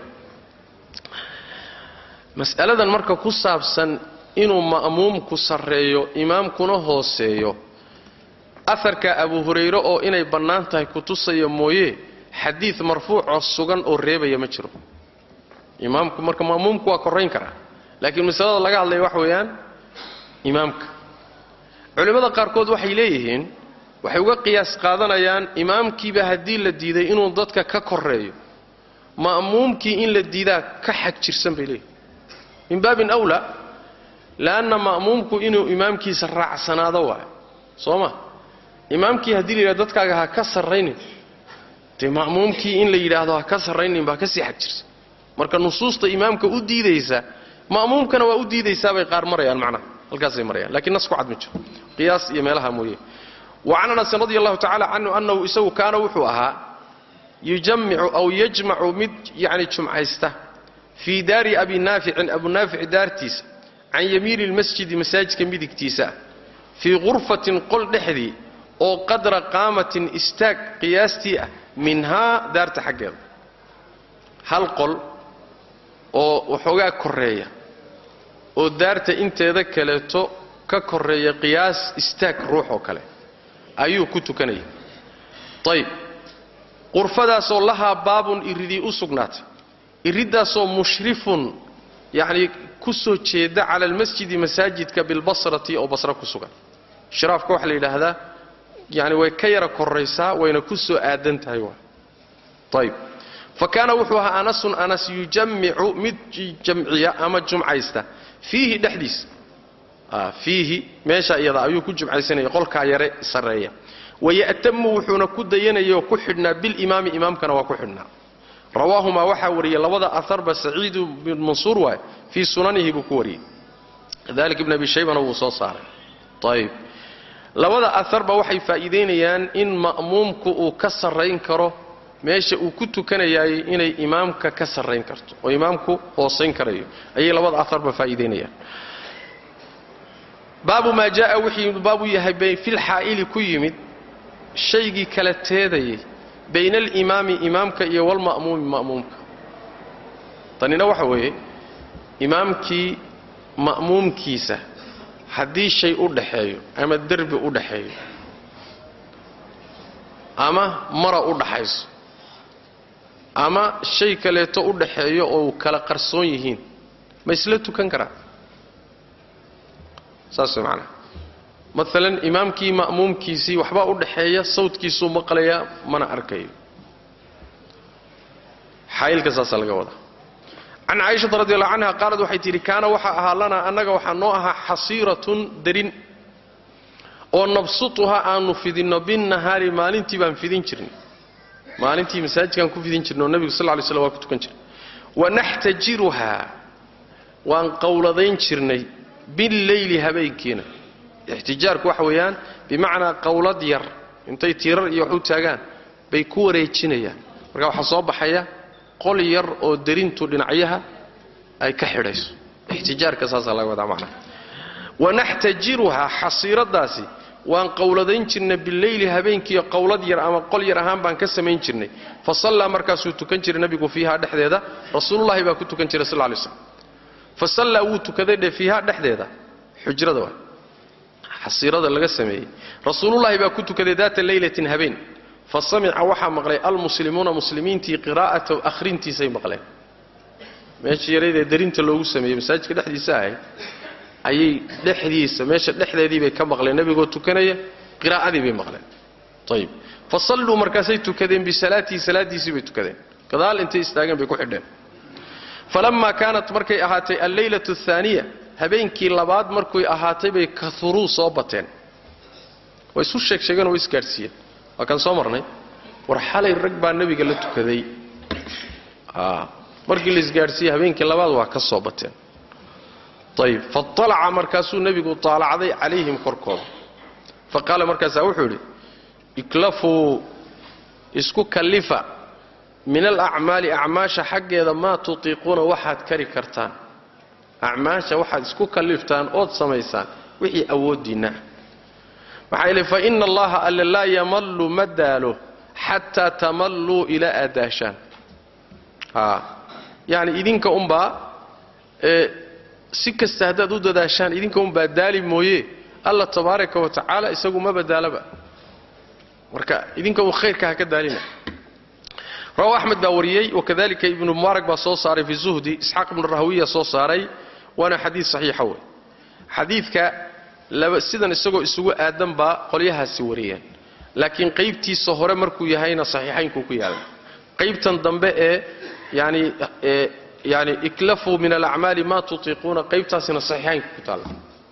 mas'aladan marka ku saabsan inuu ma'muumku sarreeyo imaamkuna hooseeyo aharka abu hurayre oo inay bannaan tahay kutusaya mooye xadiid marfuucoo sugan oo reebaya ma jiro imaamku marka ma'muumku waa korrayn karaa laakiin masalada laga hadlaya wax weeyaan imaamka culimmada qaarkood waxay leeyihiin waxay uga qiyaas qaadanayaan imaamkiiba haddii la diiday inuu dadka ka korreeyo ma'muumkii in la diidaa ka xag jirsan bay leeyihiin min baabin awlaa le'anna ma'muumku inuu imaamkiisa raacsanaado waayo. Soo ma? Imaamkii haddii la yidhahdo dadkaaga ha ka sarraynin dee ma'muumkii in la yidhaahdo ha ka sarraynin baa ka sii xag jirsan. Marka nusuusta imaamka u diidaysa ma'muumkana waa u diidaysaabay qaar marayaan macnaha. Halkaasay marayaan. Lakiin nas ku cad ma jiro. Qiyaas iyo meelaha mooye. Wa can anasin radi allahu tacala canhu annahu isagu kaana wuxuu ahaa yujammicu aw yajmacu mid yacni jumcaysta. Fii daari abi naaficin abu naafic daartiisa can yamiini lmasjidi masaajidka midigtiisa. Fii qurfatin qol dhexdii oo qadra qaamatin istaag qiyaastii ah minhaa daarta xaggeeda. Hal qol oo waxoogaa korreeya oo daarta inteeda kaleeto ka korreeya qiyaas istaag ruux oo kale ayuu ku tukanaya ayib qurfadaasoo lahaa baabun iridii u sugnaatay. Iriddaasoo mushrifun yacnii ku soo jeeda cala almasjidi masaajidka bilbasrati oo basra ku sugan. Shiraafka waxaa la yidhaahdaa yani way ka yara korraysaa wayna ku soo aadan tahay waa. Ayib fa kaana wuxuu ahaa anasun anas yujammicu mid jamciya ama jumcaysta. Fiihi dhexdiisa fiihi meesha iyada ayuu ku jumcaysanaya qolkaa yare sarreeya waya'tamu wuxuuna ku dayanaya oo ku xidhnaa bilimaami imaamkana waa ku xidhnaa rawaahumaa waxaa wariyey labada aharba saciidu bin mansuur waay fii sunanihi buu ku wariyey kadalika ibn abi shaybana wuu soo saaray ayib labada aharba waxay faa'iidaynayaan in ma'muumku uu ka sarrayn karo meesha uu ku tukanayaayey inay imaamka ka sarrayn karto oo imaamku hoosayn karayo ayay labada aharba faa'iidaynayaan baabu maa jaaa wixii baabu yahay filxaa'ili ku yimid shaygii kala teedayay bayna alimaami imaamka iyo walma'muumi ma'muumka. Tanina waxa weeye imaamkii ma'muumkiisa haddii shay u dhaxeeyo ama derbi u dhaxeeyo ama mara u dhaxayso ama shay kaleeto u dhaxeeyo oo kala qarsoon yihiin ma isla tukan karaa saas way macanaha maalan imaamkii ma'muumkiisii waxbaa u dhaxeeya sawdkiisuu maqlayaa mana arkayo. Xaayilka saasaa laga wadaa can caaishata radi allahu canha qaalad waxay tidhi kaana waxaa ahaa lanaa annaga waxaa noo ahaa xasiiratun darin oo nabsutuha aanu fidinno binnahaari maalintii baan fidin jirnay maalintii masaajidkaan ku fidin jirnay oo nebigu sal ly slam waa ku tukan jiray. Wanaxtajiruhaa waan qowladayn jirnay billeyli habeenkiina ixtijaarku waxa weeyaan bimacnaa qowlad yar intay tiirar iyo wax u taagaan bay ku wareejinayaan. Marka waxaa soo baxaya qol yar oo derintu dhinacyaha ay ka xidhayso. Ixtijaarka saasaa laga wadaa macnaha wanaxtajiruhaa xasiiradaasi waan qowladayn jirnay bileyli habeenkiiyo qowlad yar ama qol yar ahaan baan ka samayn jirnay. Fa sallaa markaasuu tukan jiray nebigu fiihaa dhexdeeda rasuulullahi baa ku tukan jiray sal lay slam fa sallaa wuu tukaday dhe fiihaa dhexdeeda. Xujrada waa xasiirada laga sameeyey. Rasuulullahi baa ku tukaday daata leylatin habeen. Fa samica waxaa maqlay almuslimuuna muslimiintii qiraa'atahu akhrintiisay maqleen. Meeshii yaraydee darinta loogu sameeyey masaajidka dhexdiisa ahay ayay dhexdiisa meesha dhexdeedii bay ka maqleen. Nebigoo tukanaya qiraa'adii bay maqleen. Ayib fa salluu markaasay tukadeen bisalaatihi salaadiisii bay tukadeen. Gadaal intay istaageen bay ku xidheen. Falammaa kaanat markay ahaatay alleylatu ahaaniya habeenkii labaad markuy ahaatay bay kauruu soo bateen. Way isu sheeg sheegeen oo isgaadhsiiyeen waa kaan soo marnay? War xalay rag baa nebiga la tukaday. Markii la isgaadhsiiyey habeenkii labaad waa ka soo bateen. Ayib faalaca markaasuu nebigu taalacday calayhim korkooda. Fa qaala markaasaa wuxuu idhi iklafuu isku kallifa. Min alacmaali acmaasha xaggeeda maa tutiiquuna waxaad kari kartaan acmaasha waxaad isku kalliftaan ood samaysaan wixii awooddiinna. Maxaa yeele fa ina allaha alle laa yamallu ma daalo xataa tamalluu ilaa aad daashaan yacni idinka unbaa si kasta haddaad u dadaashaan idinka unbaa daali mooye alla tabaaraka wa tacaala isagu ma badaalaba. Marka idinka uu khayrka ha ka daalina. Rawahu axmed baa wariyey wakadalika ibnu mubaarak baa soo saaray fi zuhdi isxaaq ibnu rahwiya soo saaray waana xadiid saxiixa wey xadiidka sidan isagoo isugu aadan baa qolyahaasi wariyeen. Laakiin qaybtiisa hore markuu yahayna saxiixaynkuu ku yaalla qaybtan dambe ee yani yani iklafuu min alacmaali maa tutiiquuna qaybtaasina saxiixaynka ku taalla.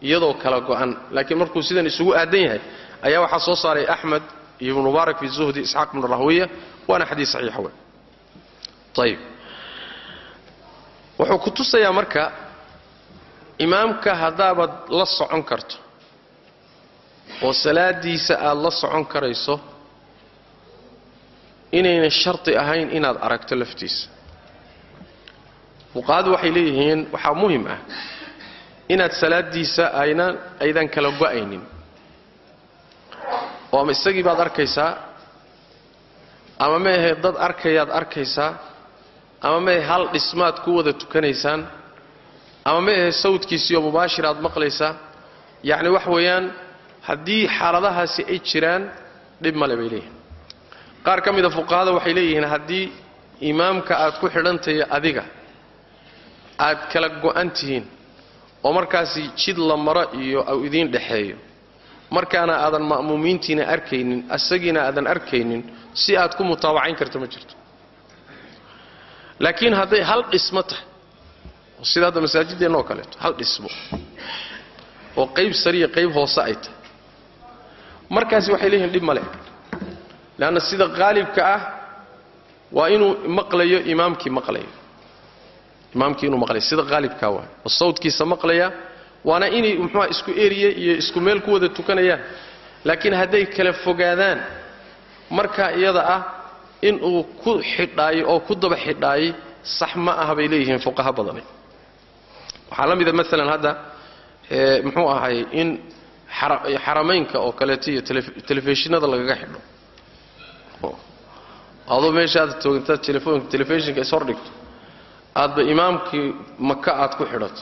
Iyadoo kala go'an laakiin markuu sidan isugu aadan yahay ayaa waxaa soo saaray axmed iyo ibnu mubaarak fi zuhdi isxaaq ibnu rahwiya waana xadiid saxiixa wey ayib wuxuu ku tusayaa marka imaamka haddaabaad la socon karto oo salaadiisa aad la socon karayso inayna sharti ahayn inaad aragto laftiisa. Fuqahadu waxay leeyihiin waxaa muhiim ah inaad salaadiisa ayna aydan kala go'aynin. Oo ama isagii baad arkaysaa ama maehe dad arkayaad arkaysaa ama maehe hal dhismaad ku wada tukanaysaan ama maehe sawdkiisiiyo mubaashir aad maqlaysaa yacni wax weeyaan haddii xaaladahaasi ay jiraan dhib male bay leeyihiin qaar ka mida fuqahada waxay leeyihiin haddii imaamka aad ku xidhantayo adiga aad kala go'an tihiin oo markaasi jid la maro iyo u idiin dhexeeyo markaana aadan ma'muumiintiina arkaynin asagiina aadan arkaynin si aad ku mutaabacayn karto ma jirto. Laakiin hadday hal dhismo tahay oo sida hadda masaajideenna oo kaleeto hal dhismo oo qayb sariya qayb hoose ay tahay. Markaasi waxay leeyihiin dhib male leanna sida qaalibka ah waa inuu maqlayo imaamkii maqlayo. Imaamkii inuu maqlayo sida qaalibkaa waay oo sawdkiisa maqlaya waana inay muxuuha isku eriye iyo isku meel ku wada tukanayaan. Laakiin hadday kala fogaadaan markaa iyada ah inuu ku xidhaayo oo ku daba xidhaayay sax ma ah bay leeyihiin fuqaha badani waxaa la mida maalan hadda muxuu ahay in xaramaynka oo kaleeto iyo telefishinada lagaga xidho. Adoo meeshaad toogintaad telefishinka ishordhigto aadba imaamkii maka aad ku xidhato.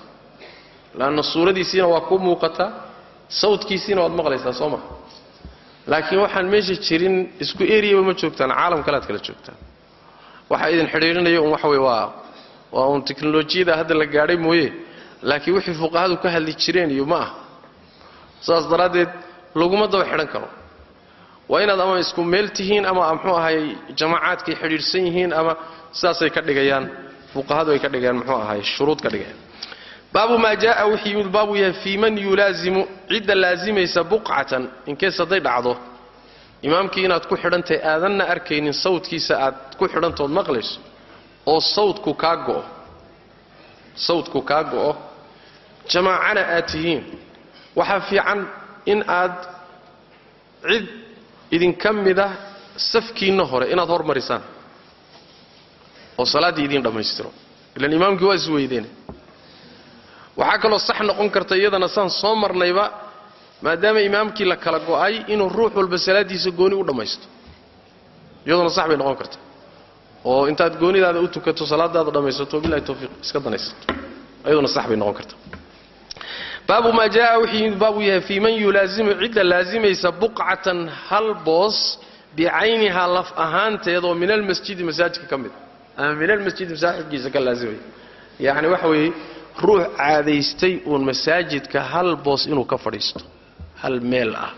Laanna suuradiisiina waa ku muuqataa sawdkiisiina waad maqlaysaa soo ma? Laakiin waxaan meesha jirin isku eriyaba ma joogtaan caalam kalead kala joogtaan. Waxa idin xidhiidhinaya un waxa wey waa waa uun teknolojiyada hadda la gaadhay mooye laakiin wixii fuqahadu ka hadli jireen iyo ma ah. Saas daraaddeed laguma daba xidhan karo. Waa inaad ama isku meel tihiin ama muxuu ahay jamaacaadkay xidhiidhsan yihiin ama sidaasay ka dhigayaan fuqahadu ay ka dhigayaan muxuu ahay shuruud ka dhigayaan. Baabu maa jaaa wixii yimid baabuu yahay fii man yulaazimu cidda laasimaysa buqcatan inkees hadday dhacdo. Imaamkii inaad ku xidhantahay aadanna arkaynin sawdkiisa aad ku xidhantood maqlayso oo sawdku kaa go'o sawdku kaa go'o jamaacana aad tihiin waxaa fiican in aad cid idinka mida safkiinna hore inaad hormarisaan oo salaaddii idiin dhammaystiro. Ilan imaamkii waa isweydeen waxaa kaloo sax noqon karta iyadana saan soo marnayba maadaama imaamkii la kala go'ay inuu ruux walba salaaddiisa gooni u dhammaysto. Iyaduna sax bay noqon karta. Oo intaad goonidaada u tukato salaadaada dhammaysato bilahi tawfiiq iska danaysato iyaduna sax bay noqon karta baabu maa jaaa wixii yimid baabuu yahay fii man yulaazimu cidda laasimaysa buqcatan hal boos bicaynihaa laf ahaanteedoo min almasjidi masaajidka ka mid ama min almasjidi masaajidkiisa ka laasimaya yacni waxa weeye ruux caadaystay uun masaajidka hal boos inuu ka fadhiisto. Hal meel ah.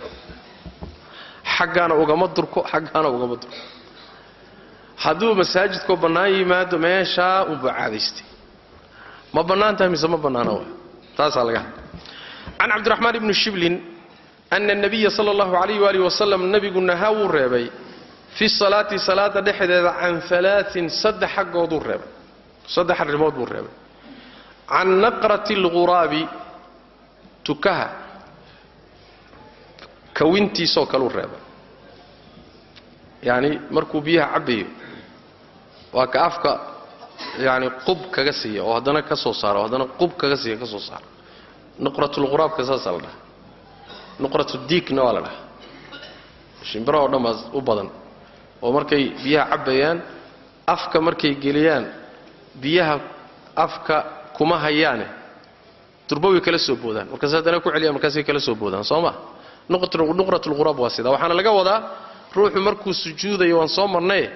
Xaggaana ugama durko xaggaana ugama durko. Hadduu masaajidkoo bannaan yimaado meeshaa unbuu caadaystay. Ma bannaan tahay mise ma bannaana wa taasaa laga can cabdiraxmaan ibni shiblin ana nabiya sala allahu calayh waalihi wasalam nebigu nahaa wuu reebay fi salaati salaada dhexdeeda can alaain saddex xaggooduu reebay saddex arrimood buu reebay can naqrati alghuraabi tukaha kawintiisoo kaleu reebay yacni markuu biyaha cabbayo waa ka afka yani qub kaga siiya oo haddana ka soo saara oo haddana qub kaga siiya ka soo saara nuqratulquraabka saasaa la dhaha. Nuqratudiigna waa la dhaha. Shimbiraha oo dhan baa u badan. Oo markay biyaha cabbayaan afka markay geliyaan biyaha afka kuma hayaane. Durba way kala soo boodaan. Markaas haddana ku celiya markaasay kala soo boodaan. Soo ma? Nuqratulquraab waa sidaa. Waxaana laga wadaa ruuxu markuu sujuudayo waan soo marnaye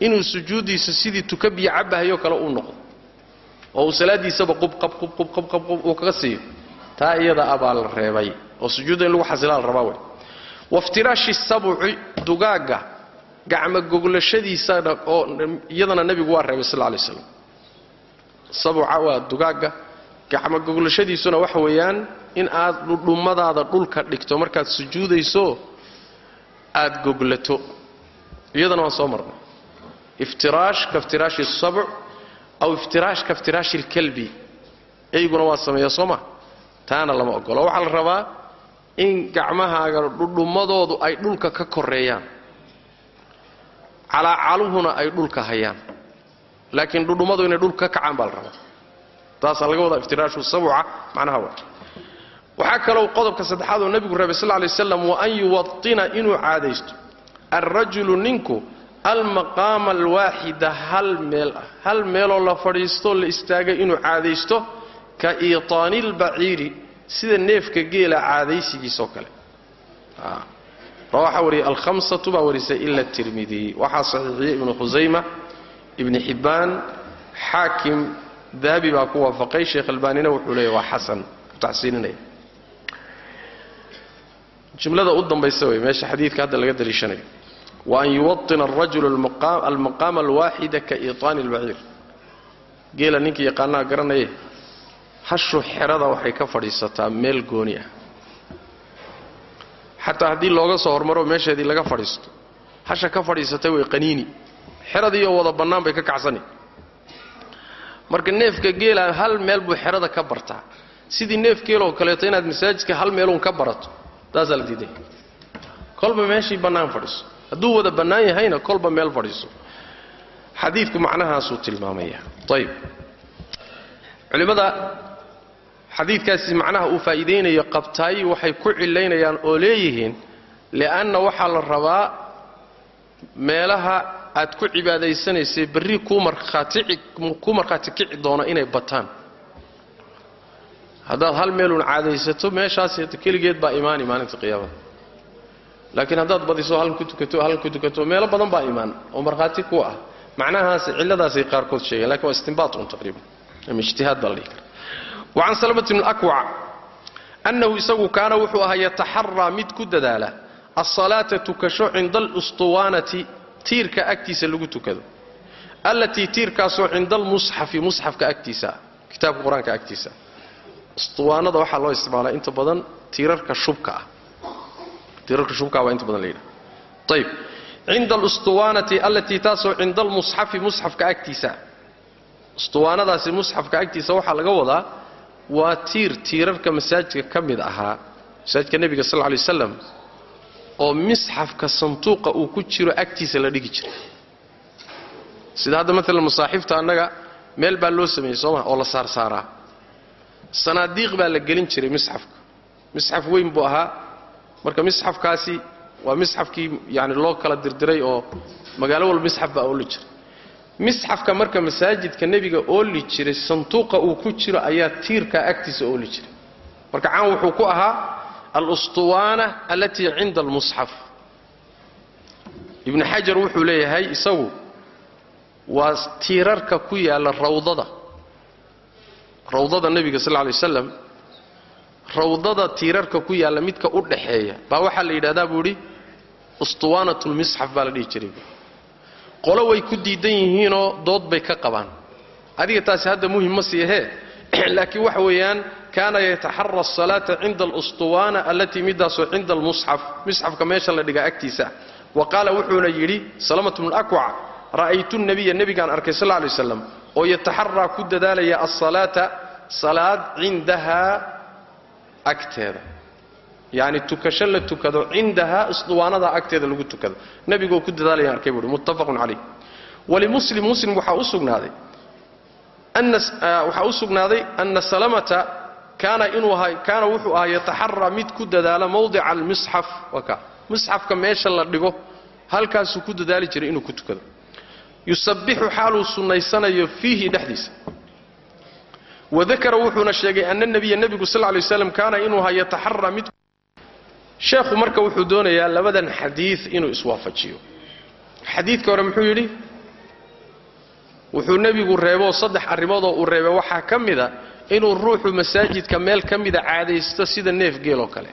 inuu sujuuddiisa sidii tuka biyo cabbahayo kale uu noqdo. Oo uu salaaddiisaba qubqabqubqubqabqab uu kaga siiyo taa iyada abaa la reebay oo sujuudda in lagu xasilaa la rabaa wey. Waftiraashi sabuci dugaagga gacmo goglashadiisana oo iyadana nebigu waa reebay sal lay slam sabuca waa dugaagga gacmo goglashadiisuna waxa weeyaan in aad dhudhummadaada dhulka dhigto markaad sujuudayso aad goglato iyadana waan soo marnay. Iftiraash ka iftiraashi sabc aw iftiraash ka iftiraashi lkalbi eyguna waa sameeya soo ma taana lama ogolo waxaa la rabaa in gacmahaaga dhudhummadoodu ay dhulka ka koreeyaan calaacaluhuna ay dhulka hayaan. Laakiin dhudhummadu inay dhulka ka kacaan baa la rabaa. Taasaa laga wadaa iftiraashu sabca macnaha waa. Waxaa kaloo qodobka saddexaad oo nebigu reebay sal lay slam wa an yuwaطina inuu caadaysto. Alrajulu ninku almaqaama alwaaxida hal meel ah. Hal meeloo la fadhiisto la istaagay inuu caadaysto ka iitaani lbaciiri sida neefka geela caadaysigiisoo kale. Waxaa wariyay alhamsatu baa warisay ila tirmidi. Waxaa saxiixiyey ibnu khusayma ibni xibbaan xaakim dahabi baa ku waafaqay. Sheekh albaanina wuxuu leeya waa xasan. Taxsiininaya jumlada u dambaysa wey meesha xadiidka hadda laga daliishanayo wa an yuwaطina arajulu almaqaama alwaaxida ka iitaani اlbaciir geela ninka yaqaanaha garanaye hashu xerada waxay ka fadhiisataa meel gooni ah. Xataa haddii looga soo hormaro meesheedii laga fadhiisto hasha ka fadhiisatay way qaniini. Xeradiioo wada bannaan bay ka kacsani marka neefka geela hal meel buu xerada ka bartaa. Sidii neef geeloo kaleeto inaad masaajidka hal meeluun ka barato taasaa la diiday. Kolba meeshii bannaan fadhiiso. Hadduu wada bannaan yahayna kolba meel fadhiiso. Xadiidku macnahaasuu tilmaamaya ayib culimmada xadiidkaasi macnaha uu faa'iidaynayo qabtaayi waxay ku cilaynayaan oo leeyihiin li'anna waxaa la rabaa meelaha aad ku cibaadaysanaysay berri kuu markhaati kici doono inay bataan. Haddaad hal meelun caadaysato meeshaas keligeed baa imaani maalinta qiyaamada laakiin haddaad badiso halkan ku tukato halkan ku tukato meelo badan baa imaan oo markhaati ku ah. Macnahaas cilladaasay qaarkood sheegeen laakiin waa istinbaat un taqriiban. Ama ijtihaad baa la dhihi kara wacan salamati bn akwac annahu isagu kaana wuxuu ahaa yataxaraa mid ku dadaala alsalaata tukasho cinda alustuwaanati tiirka agtiisa lagu tukado. Allatii tiirkaasoo cinda almusxafi musxafka agtiisa kitaabka qur'aanka agtiisa. Ustuwaanada waxaa loo isticmaalaa inta badan tiirarka shubka ah. Tiirarka shubkaa baa inta badan la yidhaha ayib cinda alustuwaanati allatii taasoo cinda almusxafi musxafka agtiisa. Ustuwaanadaasi musxafka agtiisa waxaa laga wadaa waa tiir tiirarka masaajidka ka mid ahaa masaajidka nebiga sal lay waslam oo misxafka sanduuqa uu ku jiro agtiisa la dhigi jiray. Sida hadda maalan masaaxiifta annaga meel baa loo sameeyey sooma oo la saarsaaraa sanaadiiq baa la gelin jiray misxafka. Misxaf weyn buu ahaa. Marka misxafkaasi waa misxafkii yani loo kala dirdiray oo magaalo walba misxaf baa ooli jiray misxafka marka masaajidka nebiga ooli jiray sanduuqa uu ku jiro ayaa tiirka agtiisa ooli jiray. Marka caan wuxuu ku ahaa alustuwaana allatii cinda almusxaf. Ibnu xajar wuxuu leeyahay isagu waa tiirarka ku yaalla rawdada. Rawdada nebiga sal lla lay rawdada tiirarka ku yaalla midka u dhaxeeya. Baa waxaa la yidhahdaa buu idhi ustuwaanat lmisxaf baa la dhihi jiray qolo way ku diidan yihiinoo dood bay ka qabaan. Adiga taasi hadda muhiim ma sii ahee. Laakiin waxa weeyaan kaana yataxara asalaata cinda alustuwaana allatii midaasoo cinda almusxaf. Musxafka meesha la dhigaa agtiisa. Wa qaala wuxuuna yidhi salamatu bnu akwac ra'aytu nabiya nebigaan arkay sal lay waslam oo yataxaraa ku dadaalaya asalaata salaad cindahaa agteeda yacni tukasho la tukado cindahaa isduwaanadaa agteeda lagu tukado. Nebigoo ku dadaalaya arkay buuhi muttafaqun calayh. Walimuslim muslim waxaa u sugnaaday. Waxaa u sugnaaday ana salamata kaana wuxuu ahaa yataxaraa mid ku dadaala mawdica almisxaf misxafka meesha la dhigo halkaasuu ku dadaali jiray inuu ku tukado. Yusabbixu xaaluu sunnaysanayo fiihi dhexdiisa. Wadakara wuxuuna sheegay ana nabiya nebigu sal ly waslam kaana inuu ahaa yataxaraa mid sheekhu marka wuxuu doonayaa labadan xadiid inuu iswaafajiyo. Xadiidka hore muxuu yidhi? Wuxuu nebigu reeboo saddex arrimoodoo uu reebay. Waxaa ka mida inuu ruuxu masaajidka meel ka mida caadaysto sida neef geel oo kale.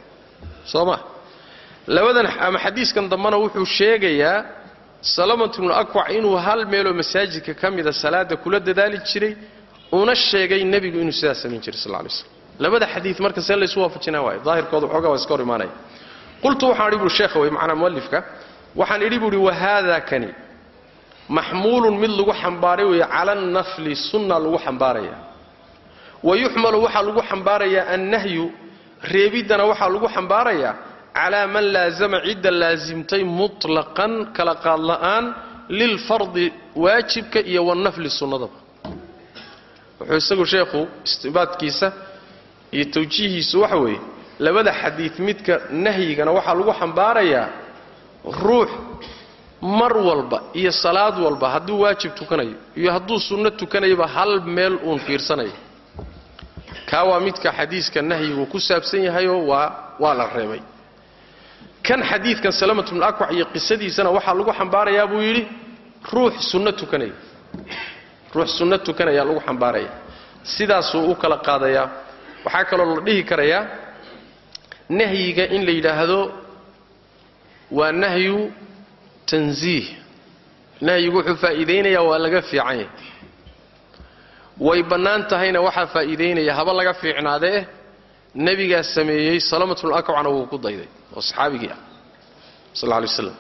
Soo ma? Labadan ama xadiiskan dambena wuxuu sheegayaa salamatubnu akwac inuu hal meeloo masaajidka ka mida salaada kula dadaali jiray una sheegay nebigu inuu sidaas samayn jiray sal lay slam labada xadiid marka see laysu waafajinaa waayo. Daahirkooda xoogaa waa iska hor imaanaya qultu waxaan idhi buui sheekha wey macnaa mualifka waxaan idhi buuhi wahaada kani? Maxmuulun mid lagu xambaaray weeye cala annafli sunna lagu xambaaraya. Wa yuxmalu waxaa lagu xambaarayaa annahyu reebiddana waxaa lagu xambaarayaa calaa man laazama cidda laasimtay mutlaqan kala qaadla'aan lilfardi waajibka iyo wanafli sunnadaba. Wuxuu isagu sheekhu istibaadkiisa iyo tawjiihiisu waxa labada xadiid midka nahyigana waxaa lagu xambaarayaa ruux mar walba iyo salaad walba hadduu waajib tukanayo iyo hadduu sunno tukanayaba hal meel uun fiirsanayo. Kaa waa midka xadiiska nahyigu ku saabsan yahayoo waa waa la reebay. Kan xadiidkan salamat bnu akwac iyo qisadiisana waxaa lagu xambaarayaa buu yidhi ruux sunno tukanaya ruux sunno tukanayaa lagu xambaaraya. Sidaasuu u kala qaadayaa. Waxaa kaloo la dhihi karayaa nahyiga in la yidhaahdo waa nahyu tanziih. Nahyigu wuxuu faa'iidaynayaa waa laga fiican yahay way bannaan tahayna waxaa faa'iidaynaya haba laga fiicnaadee nebigaa sameeyey salamatbnu akwacna wuu ku dayday oo saxaabigii ah sal lla lay waslam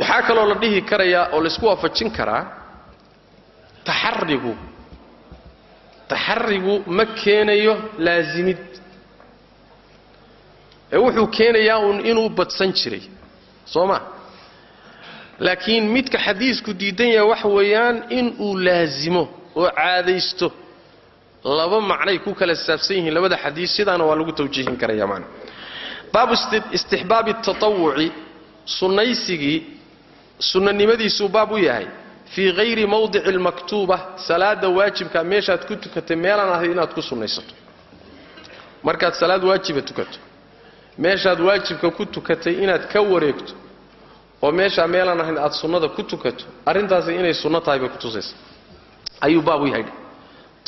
waxaa kaloo la dhihi karayaa oo laysku waafajin karaa taxarigu taxarigu ma keenayo laasimid ee wuxuu keenayaa uun inuu badsan jiray. Soo ma? Laakiin midka xadiisku diidan yahay waxa weeyaan inuu laasimo oo caadaysto laba macnay ku kala saabsan yihiin labada xadiis sidaana waa lagu tawjiihin karaya man baabu istixbaabi tatawuci sunnaysigii sunnanimadiisuu baab u yahay. Fii hayri mawdici almaktuuba salaada waajibka meeshaad ku tukatay meelaan ahayd inaad ku sunnaysato. Markaad salaad waajiba tukato meeshaad waajibka ku tukatay inaad ka wareegto oo meeshaa meelaan ahayn aad sunnada ku tukato arrintaasi inay sunno tahay bay kutusaysa ayuu baab u yahay.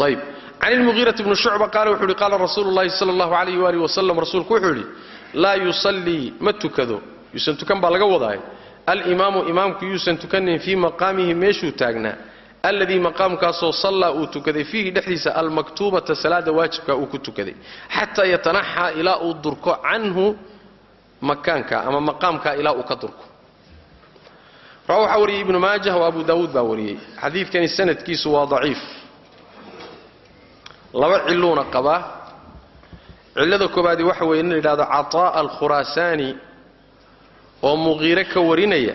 Ayb can ilmuhiirati bni shucba qaala wuxuu ihi qaala rasuulu llahi sala allahu alayh waalihi wasalam rasuulku wuxuu yidhi laa yusallii ma tukado. Yuusan tukan baa laga wadaay alimaamu imaamku yuusan tukanin fii maqaamihi meeshuu taagnaa alladii maqaamkaasoo sallaa uu tukaday fiihi dhexdiisa almaktuubata salaada waajibka uu ku tukaday xataa yatanaxaa ilaa uu durko canhu makaanka ama maqaamka ilaa uu ka durko. Waxaa wariyey ibnu maajah oo abu daawuud baa wariyey. Xadiidkani sanadkiisu waa daciif. Laba ciluuna qabaa cillada koobaadi waxa weeye in la yidhahdo caطaa'a alkhuraasaani oo muqiire ka warinaya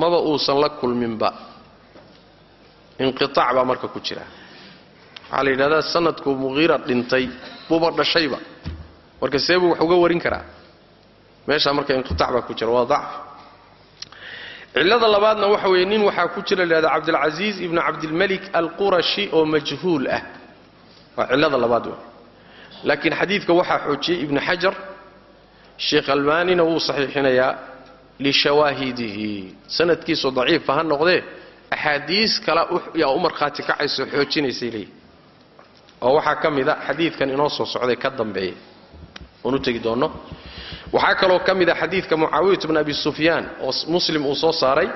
maba uusan la kulminba inqiaac baa marka ku jira. Waxaa la yidhahdaa sanadkuu muqiira dhintay buuba dhashayba. Marka see wax uga warin karaa. Meeshaa marka inqiaac baa ku jira waa dacfi cillada labaadna waxa weeye nin waxaa ku jira la yidhahda cabdilcasiis ibnu cabdilmalik alqurashi oo majhuul ah. Waa cillada labaad wey laakiin xadiidka waxaa xoojiyey ibnu xajar sheekh albaanina wuu saxiixinayaa lishawaahidihi sanadkiisu daciifa ha noqdee axaadiis kale yaa u markhaati kacayso xoojinaysay leeyihi oo waxaa ka mida xadiidkan inoo soo socday ka dambeeya oon tegi doonno waxaa kaloo ka mid a xadiidka mucaawiyat bn abi sufyaan oo muslim uu soo saaray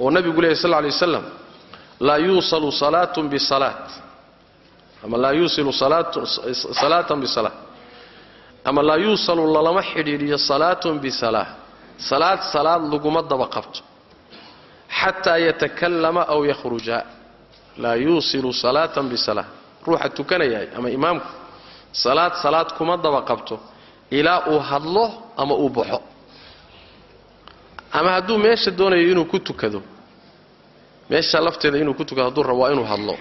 oo nabigu leehy sal lay waslam laa yuusalu salaatun bisalaat ama laa yuusilu salaatan bisalaat ama laa yuusalu lalama xidhiidhiyo salaatun bisalaa salaad salaad laguma daba qabto xataa yatakallama aw yakhruja laa yuusilu salaatan bisalaa ruuxa tukanayahay ama imaamku salaad salaad kuma daba qabto ilaa uu hadlo ama uu baxo ama hadduu meesha doonayo inuu ku tukado meesha lafteeda inuu ku tukado hadduu rabo waa inuu hadlo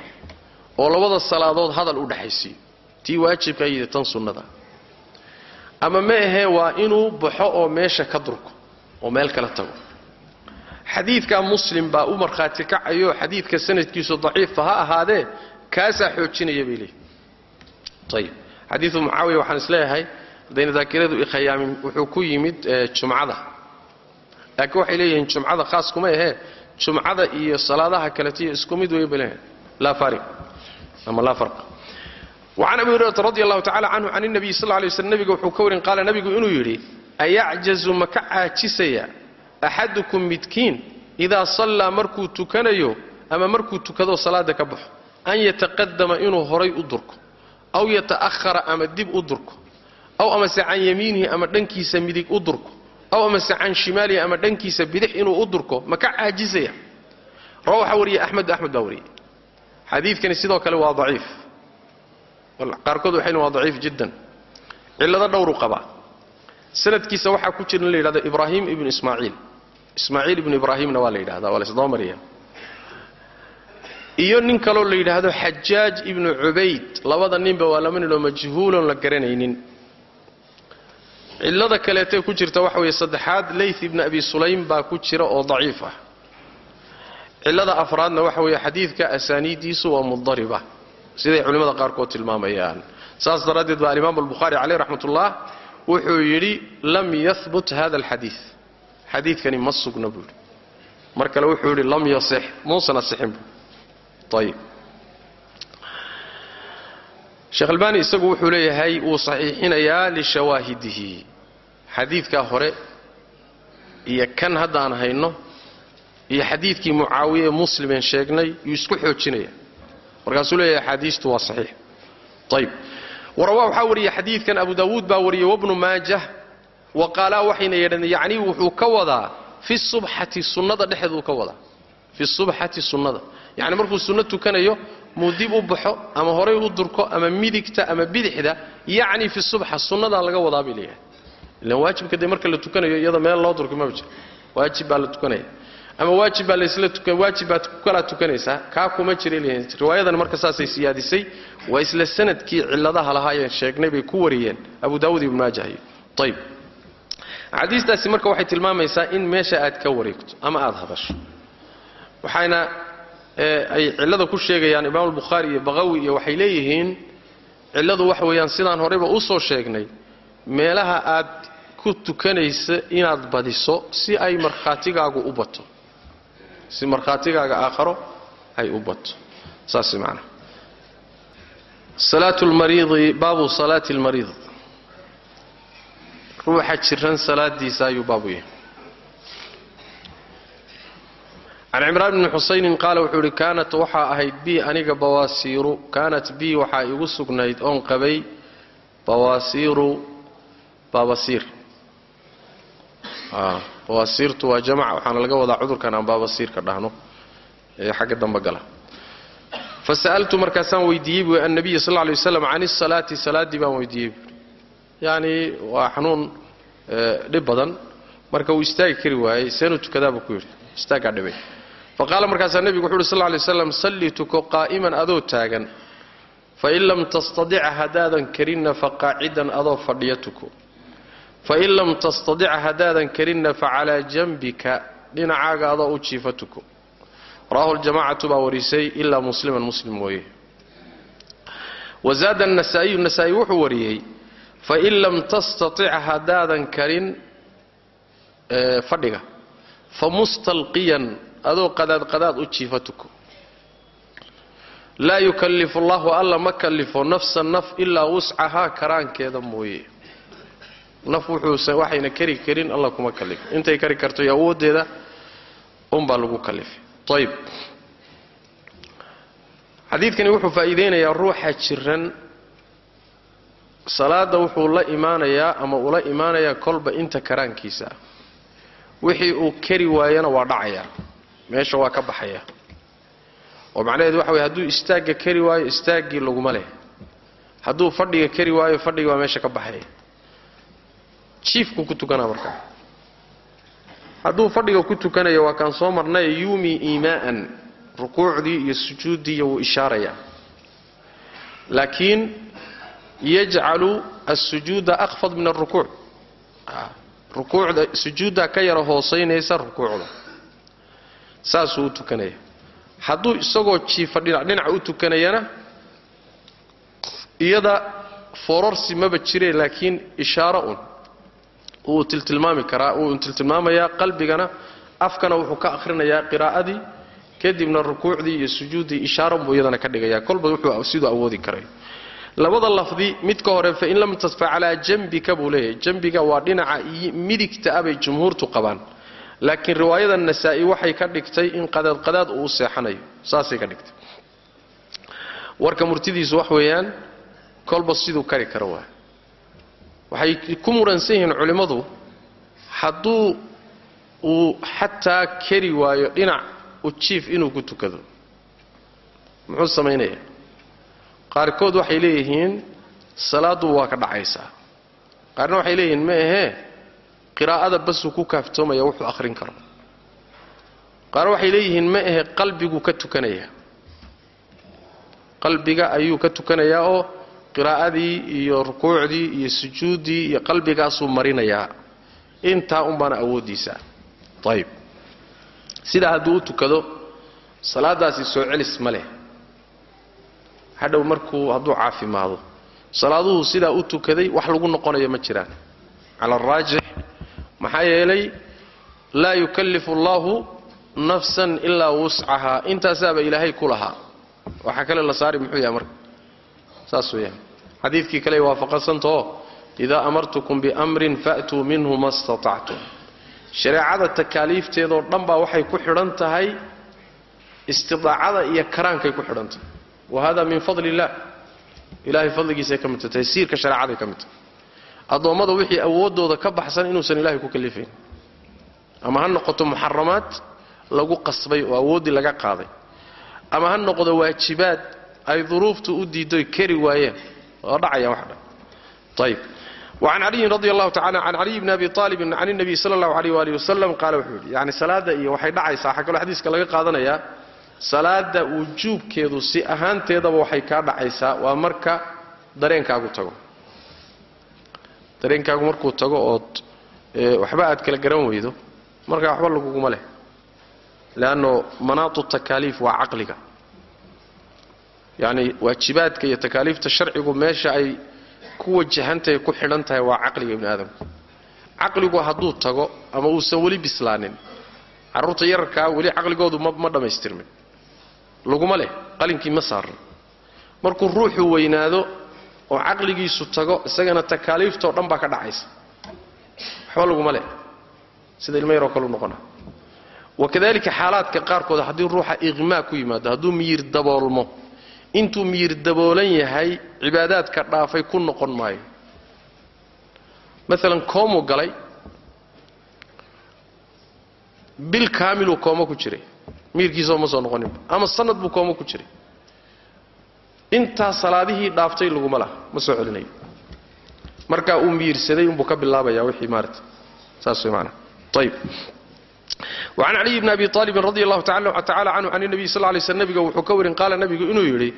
oo labada salaadood hadal u dhexaysiiyo tii waajibka iyo tan sunnada ama ma ahee waa inuu baxo oo meesha ka durko oo meel kala tago xadiidka muslim baa u markhaati kacayo xadiidka sanadkiisu daciifa ha ahaadee kaasaa xoojinaya bay leeyihi ayib xadiidu mucaawiya waxaan is leeyahay haddayna daakiradu ikhayaamin wuxuu ku yimid jumcada. Laakiin waxay leeyihiin jumcada khaas kuma ahee jumcada iyo salaadaha kaletiyo isku mid wey bay leeyahay laa faariq ama laa farq. Wacan abi hurayrata radi allahu tacala canhu can الnabiy sal lay slm nebiga wuxuu ka warin qaala nebigu inuu yidhi ayacjazu ma ka caajisaya axadukum midkiin idaa sallaa markuu tukanayo ama markuu tukadoo salaada ka baxo an yataqadama inuu horay u durko aw yata'ahara ama dib u durko aw amase can yamiinihi ama dhankiisa midig u durko aw amase can shimaalihi ama dhankiisa bidix inuu u durko ma ka caajisaya rawa waxaa wariyey axmed axmed baa wariyey xadiidkani sidoo kale waa daciif qaarkood waxay waa daciif jiddan cillado dhowru qabaa sanadkiisa waxaa ku jira in la yidhahdo ibraahim ibnu ismaaciil ismaaciil ibnu ibraahimna waa la yidhahdaa waa la isdaba mariya iyo nin kaloo la yidhaahdo xajaaj ibnu cubayd labada ninba waa laba ninoo majhuuloon la garanaynin. Cillada kaleetee ku jirta waxa weeye saddexaad layth ibnu abi sulaym baa ku jira oo daciif ah. Cillada afraadna waxa weeye xadiidka asaaniiddiisu waa mudariba siday culimmada qaarkood tilmaamayaan. Saas daraaddeed baa alimaam albukhaari caleyh raxmatullah wuxuu yidhi lam yahbut hada alxadiid xadiidkani ma sugna buu yidhi. Mar kale wuxuu yidhi lam yasix muusan asixin buu. Ayib sheekh albani isagu wuxuu leeyahay wuu saxiixinayaa lishawaahidihi xadiidkaa hore iyo kan hadda aan hayno iyo xadiidkii mucaawiye ee muslimeen sheegnay yuu isku xoojinaya. Markaasuu leeyahay axaadiistu waa saxiix. Ayib warawaa waxaa wariyey xadiidkan abu daawuud baa wariyey wabnu maajah wa qaalaa waxayna yidhahdeen yacnii wuxuu ka wadaa fi subxati sunnada dhexeeduu ka wadaa. Fi subxati sunnada. Yacni markuu sunno tukanayo muu dib u baxo ama horay u durko ama midigta ama bidixda yacni fi subxa sunnadaa laga wadaa bay leeyahay. Ilan waajibka dee marka la tukanayo iyada meel loo durko maba jiro waajib baa la tukanaya. Ama waajib baa laysla tukan waajib baad kalaa tukanaysaa kaa kuma jira leeyihiin riwaayadan marka saasay siyaadisay waa isla sannadkii cilladaha lahaayeen sheegnay bay ku wariyeen abu daawud ibnu maajah iyo ayib axaadiistaasi marka waxay tilmaamaysaa in meesha aad ka wareegto ama aad hadasho waxayna ay cillada ku sheegayaan imaam albukhaari iyo baqawi iyo waxay leeyihiin cilladu waxa weeyaan sidaan horeyba u soo sheegnay meelaha aad ku tukanaysa inaad badiso si ay markhaatigaagu u bato. Si markhaatigaaga aakharo ay u bato. Saas macana salaatu lmariidi baabu salaati lmariid ruuxa jiran salaadiisa ayuu baabu yahay can cimraan bni xusaynin qaala wuxuu idhi kaanat waxaa ahayd bi aniga bawaasiiru kaanat bi waxaa igu sugnayd oon qabay bawaasiiru baabasiir. Bawaasiirtu waa jamac waxaana laga wadaa cudurkan aan baabasiirka dhahno ee xagga dambe gala. Fa sa'altu markaasaan weydiiyey bui annabiya sal lay waslam can isalaati salaaddii baan weydiiyey yacni waa xanuun dhib badan. Marka uu istaagi kari waayey seenuu tukadaabuu ku yidhi istaaggaa dhibay. Fa markaasaa nebigu wuxu uhi sal lay waslam salli tuko qaa'iman adoo taagan. Fain lam tastadica haddaadan karinna fa qaacidan adoo fadhiya tuko. Fain lam tastadica haddaadan karinna fa calaa janbika dhinacaaga adoo u jiifa tuko. Rawahu ljamacatu baa warisay ilaa musliman muslim mooye. Wazaada anasaa'iyu nasaa'i wuxuu wariyey fain lam tastatic haddaadan karin fadhiga. Famustalqiyan adoo qadaadqadaad u jiifa tuko. Laa yukallifu allahu alla ma kallifo nafsan naf ilaa wuscahaa karaankeeda mooye. Naf wuxuusa waxayna kari karin alla kuma kallifo intay kari karto iyo awooddeeda unbaa lagu kallifay ayib xadiidkani wuxuu faa'iideynayaa ruuxa jiran salaadda wuxuu la imaanayaa ama ula imaanayaa kolba inta karaankiisa. Wixii uu kari waayana waa dhacayaa meesha waa ka baxaya. Oo macnaheedu waxa weye hadduu istaagga kari waayo istaaggii laguma leh. Hadduu fadhiga kari waayo fadhigi waa meesha ka baxaya. Jiifku ku tukanaa markaa hadduu fadhiga ku tukanayo waa kaan soo marnay yuumi iimaa'an rukuucdii iyo sujuuddii wuu ishaarayaa. Laakiin yajcalu asujuuda akfad min arukuuc rukuucda sujuuddaa ka yara hoosaynaysa rukuucda. Saasuu u tukanaya hadduu isagoo jiifa dhinac dhinaca u tukanayana iyada fororsi maba jireen laakiin ishaaro un. Wuu tiltilmaami karaa wuu tiltilmaamayaa qalbigana afkana wuxuu ka akhrinayaa qiraa'adii kadibna rukuucdii iyo sujuuddii ishaaran buu iyadana ka dhigayaa. Kolba wuxuu siduu awoodi karay labada lafdi midka hore fain lam tadfa calaa jambika buu leeyahay. Jambiga waa dhinaca midigta ah bay jumhuurtu qabaan. Laakiin riwaayada nasaa'i waxay ka dhigtay in qadaadqadaad uu u seexanayo. Saasay ka dhigtay. Warka murtidiisu wax weeyaan kolba siduu kari karo waa. Waxay ku muransan yihiin culimmadu hadduu uu xataa keri waayo dhinac u jiif inuu ku tukado. Muxuu samaynayaa qaarkood waxay leeyihiin salaaddu waa ka dhacaysaa. Qaarna waxay leeyihiin ma ahee qiraa'ada basuu ku kaaftoomaya wuxuu akhrin karo. Qaar waxay leeyihiin ma ahe qalbiguu ka tukanayaa qalbiga ayuu ka tukanayaa oo qiraa'adii iyo rukuucdii iyo sujuuddii iyo qalbigaasuu marinayaa. Intaa unbaana awooddiisa. Ayib sidaa hadduu u tukado salaadaasi soo celis ma leh hadhow markuu hadduu caafimaado. Salaaduhu sidaa u tukaday wax lagu noqonayo ma jiraan. Cala araajix maxaa yeelay laa yukallifu allahu nafsan ilaa wuscahaa intaasaaba ilaahay ku lahaa. Waxaa kale la saari muxuu yahay marka? Saas weeyaan. Xadiidkii kale waafaqansantao idaa amartukum biamrin fa'tuu minhu ma statactum shareecada takaaliifteedoo dhan baa waxay ku xidhan tahay istidaacada iyo karaankay ku xidhan tahay wa hada min fadli illah ilahay fadligiisay ka midta taysiirka shareecaday ka mid tahay addoommada wixii awooddooda ka baxsan inuusan ilahay ku kalifayn ama ha noqoto muxaramaad lagu qasbay oo awooddii laga qaaday ama ha noqdo waajibaad ay duruuftu u diiddoy kari waayeen oo dhacayaan wax radi allahu tacala can caliy bni abi aalibin can اnabiy sala allahu alayh waalih wasalam qaala wuxuu yidhi yani salaadda iyo waxay dhacaysaa waxaa kaloo xadiiska salaada wujuubkeedu si ahaanteedaba waxay kaa dhacaysaa waa marka dareenkaagu tago. Dareenkaagu markuu tago ood waxba aad kala garan weydo markaa waxba laguguma leh. Leanno manaatu takaaliif waa caqliga. Yacni waajibaadka iyo takaaliifta sharcigu meesha ay ku wajahantahay ku xidhan tahay waa caqliga ibni aadamka caqligu hadduu tago ama uusan weli bislaanin carruurta yararkaa weli caqligoodu ma dhammaystirmin laguma leh qalinkii ma saarno. Markuu ruuxu weynaado oo caqligiisu tago isagana takaaliiftoo dhan baa ka dhacaysa. Waxba laguma leh. Sida ilmo yaroo kaleu noqona. Wakadalika xaalaadka qaarkood haddii ruuxa iqmaa ku yimaado hadduu miyir daboolmo intuu miyir daboolan yahay cibaadaadka dhaafay ku noqon maayo. Maalan koomuu galay bil kaamiluu koomo ku jiray miyirkiisoo ma soo noqoninba ama sanad buu koomo ku jiray. Intaa salaadihii dhaaftay laguma laha ma soo celinayo. Markaa uu miyirsaday unbuu ka bilaabaya wixii maarata saas way maanaa ayib wacan caliyi bni abi aalibin radi allahu tacala canhu can nabiy sal lay sl nabiga wuxuu ka warin qaala nabigu inuu yidhi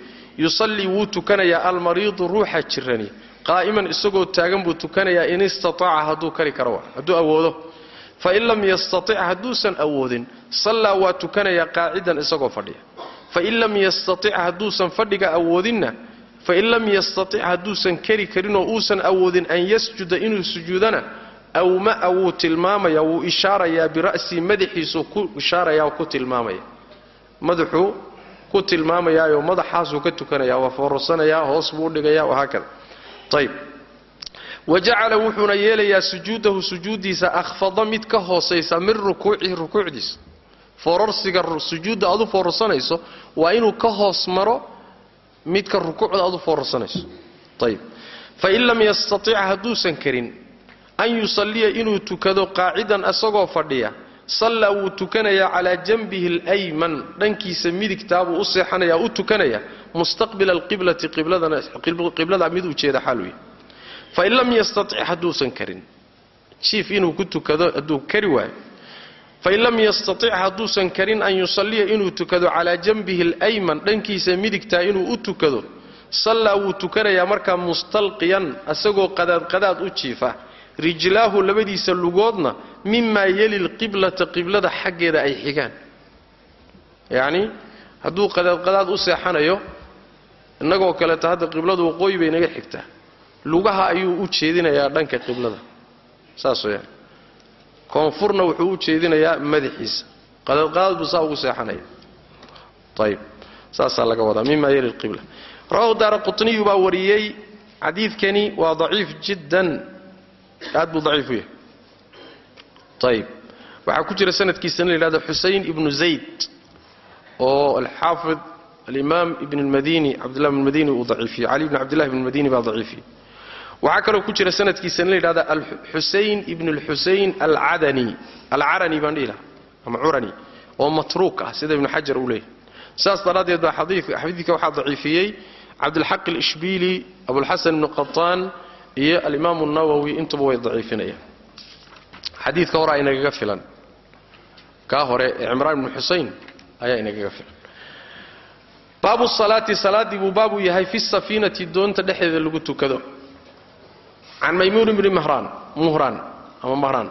yusallii wuu tukanayaa almariidu ruuxa jirani qaa'iman isagoo taagan buu tukanayaa in istataaca hadduu kari karo hadduu awoodo fain lam yastatic hadduusan awoodin sallaa waa tukanayaa qaacidan isagoo fadhiya fain lam yastatic hadduusan fadhiga awoodinna fain lam yastatic hadduusan kari karinoo uusan awoodin an yasjuda inuu sujuudana awmaa wuu tilmaamaya wuu ishaarayaa bira'sii madaxiisuu ku ishaaraya ku tilmaamaya madaxuu ku tilmaamayaayoo madaxaasuu ka tukanaya waa foorosanayaa hoos buu udhigayaa wahaakada ayb wa jacala wuxuuna yeelayaa sujuudahu sujuuddiisa akhfada mid ka hoosaysa min rukuucihi rukuucdiisa foorarsiga sujuudda aad u foorarsanayso waa inuu ka hoos maro midka rukuucda aad u foorarsanayso ayb fain lam yastatic hadduusan karin an yusalliya inuu tukado qaacidan isagoo fadhiya sallaa wuu tukanayaa calaa janbihi alyman dhankiisa midigtaabuu u seexanaya u tukanaya mustaqbila alqiblati qiblada mid u jeeda xaaluya fain lam yastatic hadduusan karin jiif inuu ku tukado hadduu kari waayo fain lam yastatic hadduusan karin an yusalliya inuu tukado calaa janbihi alayman dhankiisa midigtaa inuu u tukado sallaa wuu tukanayaa markaa mustalqiyan asagoo qadaadqadaad u jiifa rijlaahu labadiisa lugoodna mimaa yeli lqiblata qiblada xaggeeda ay xigaan yacni hadduu qadaadqadaad u seexanayo innagoo kaleeta hadda qibladu waqooyi bay naga xigtaa lugaha ayuu u jeedinayaa dhanka qiblada. Saas weyaan koonfurna wuxuu u jeedinayaa madaxiisa. Qadaadqadaad buu saa ugu seexanaya. Ayib saasaa laga wadaa mima yali lqibla rawahu daara qutniyu baa wariyey xadiidkani waa daciif jiddan. Aad buu daciif u yahay. Ayib waxaa ku jira sanadkiisana la yidhahdo xusayn ibnu zayd oo alxaafid alimaam ibn lmadini cabdillah ibn madini uu daciifiyey. Cali ibn cabdillahi ibn madini baa daciifiyey waxaa kaloo ku jira sanadkiisana la yidhahda alxusayn ibn lxusayn alcadani alcarani baan dhihi laha ama curani oo matruuk ah sida ibnu xajar uu leeyahy saas daraaddeed baa xadiidka waxaa daciifiyey cabdilxaq alishbiili abulxasan ibnu qataan iyo alimaamu nawowi intuba way daciifinayaan. Xadiidka hore inagaga filan. Kaa hore ee cimraan ibnu xusayn ayaa inagaga filan. Baabu salaati salaaddii buu baabuu yahay fi safiinati doonta dhexdeeda lagu tukado can maymuun bni muhraan ama mahraan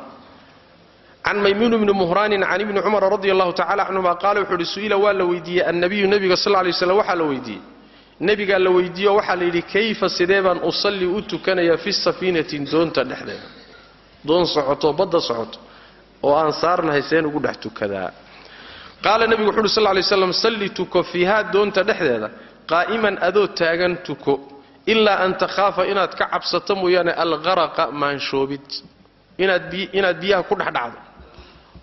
can maymuun bni muhraanin can ibni cumar radi allahu tacala canhuma qaala wuxuu uhi su'ila waa la weydiiyey annabiyu nebiga sal lay slam waxaa la weydiiyey nebigaa la weydiiyo waxaa la yidhi kayfa sidee baan usallii u tukanayaa fi safiinatin doonta dhexdeeda doon socoto oo ugu dhex tukadaa qaala nebigu wuxu uhi sal lay slam salli tuko fiihaa doonta dhexdeeda adoo taagan tuko ilaa an takhaafa inaad ka cabsato mooyaane alqaraqa maanshoobid inaad biyaha ku dhexdhacdo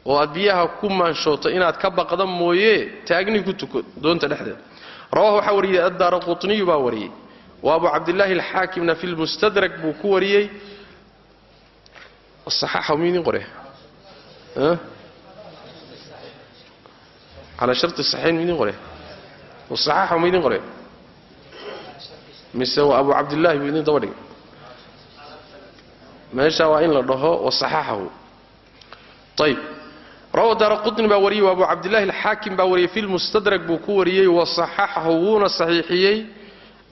oo aad biyaha ku maanshooto inaad ka baqda mooye taagni ku tuko doonta dhexdeeda rawahu waxaa wariyey addaara qutniyu baa wariyey wa abu cabdillaahi alxaakimna fi lmustadrak buu ku wariyey miidin qore sharti saxiin miidin qore saxaaxa miidin qore mise waa abu cabdillaahi buu idin daba dhigay meesha waa in la dhaho wasaxaxahu ayb rawa daara baa wariyey wa abu cabdillahi alxaakim baa wariyey fi lmustadrak buu ku wariyey wasaxaxahu wuuna saxiixiyey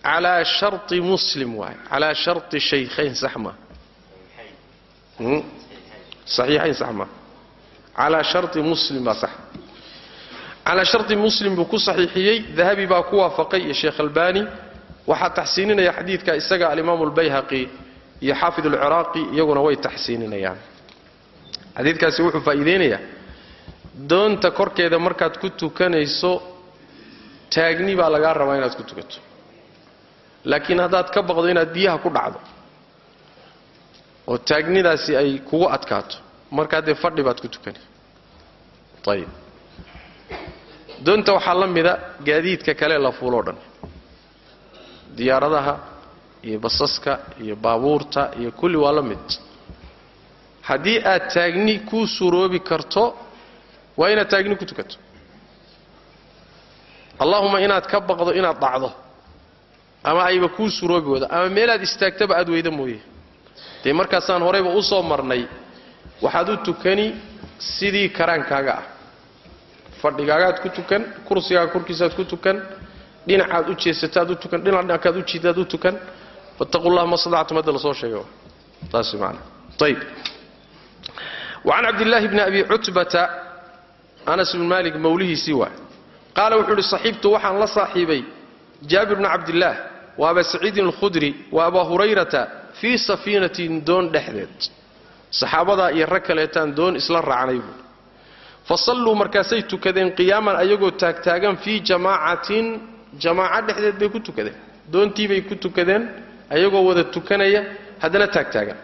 calaa shari muslim waay calaa shari shaykhayn sax ma. Saxiixayn sax ma. Calaa shari muslim baa sax. Calaa shari muslim buu ku saxiixiyey dahabi baa ku waafaqay iyo sheekh albani waxaa taxsiininaya xadiidka isaga alimaamu albayhaqi iyo xaafid alciraaqi iyaguna way taxsiininayaan xadiidkaasi wuxuu faa'iideynayaa. Doonta korkeeda markaad ku tukanayso taagni baa lagaa rabaa inaad ku tukato. Laakiin haddaad ka baqdo inaad biyaha ku dhacdo oo taagnidaasi ay kugu adkaato markaa dee fadhi baad ku tukani. Ayib doonta waxaa la mida gaadiidka kale la fuuloo dhan diyaaradaha iyo basaska iyo baabuurta iyo kulli waa la mid. Haddii aad taagni kuu suroobi karto waa inaad taagni ku tukato. Allahuma inaad ka baqdo inaad dhacdo. Ama ayba kuu suroobi wado. Ama meelaad istaagtaba aad weyda mooye. Dee markaasaan horeyba u soo marnay waxaad u tukani sidii karaankaaga ah. Fadhigaagaad ku tukan kursigaaga korkiisaad ku tukan dhinacaad u jeesataad u tukan dhinackaad u jiidaad u tukan fattaqu llaha ma stadactum hadda la soo sheegay taas maana ayib wacan cabdillaahi bni abi cutbata anas bn maalik mawlihiisii waa qaala wuxuu idhi saxiibtu waxaan la saaxiibay jaabir bni cabdillaah wa aba saciidin alkhudri wa abaa hurayrata fii safiinatin doon dhexdeed. Saxaabadaa iyo rag kaleetaan doon isla raacnay buui fa salluu markaasay tukadeen qiyaaman ayagoo taagtaagan fii jamaacatin jamaaca dhexdeed bay ku tukadeen. Doontii bay ku tukadeen ayagoo wada tukanaya haddana taagtaagan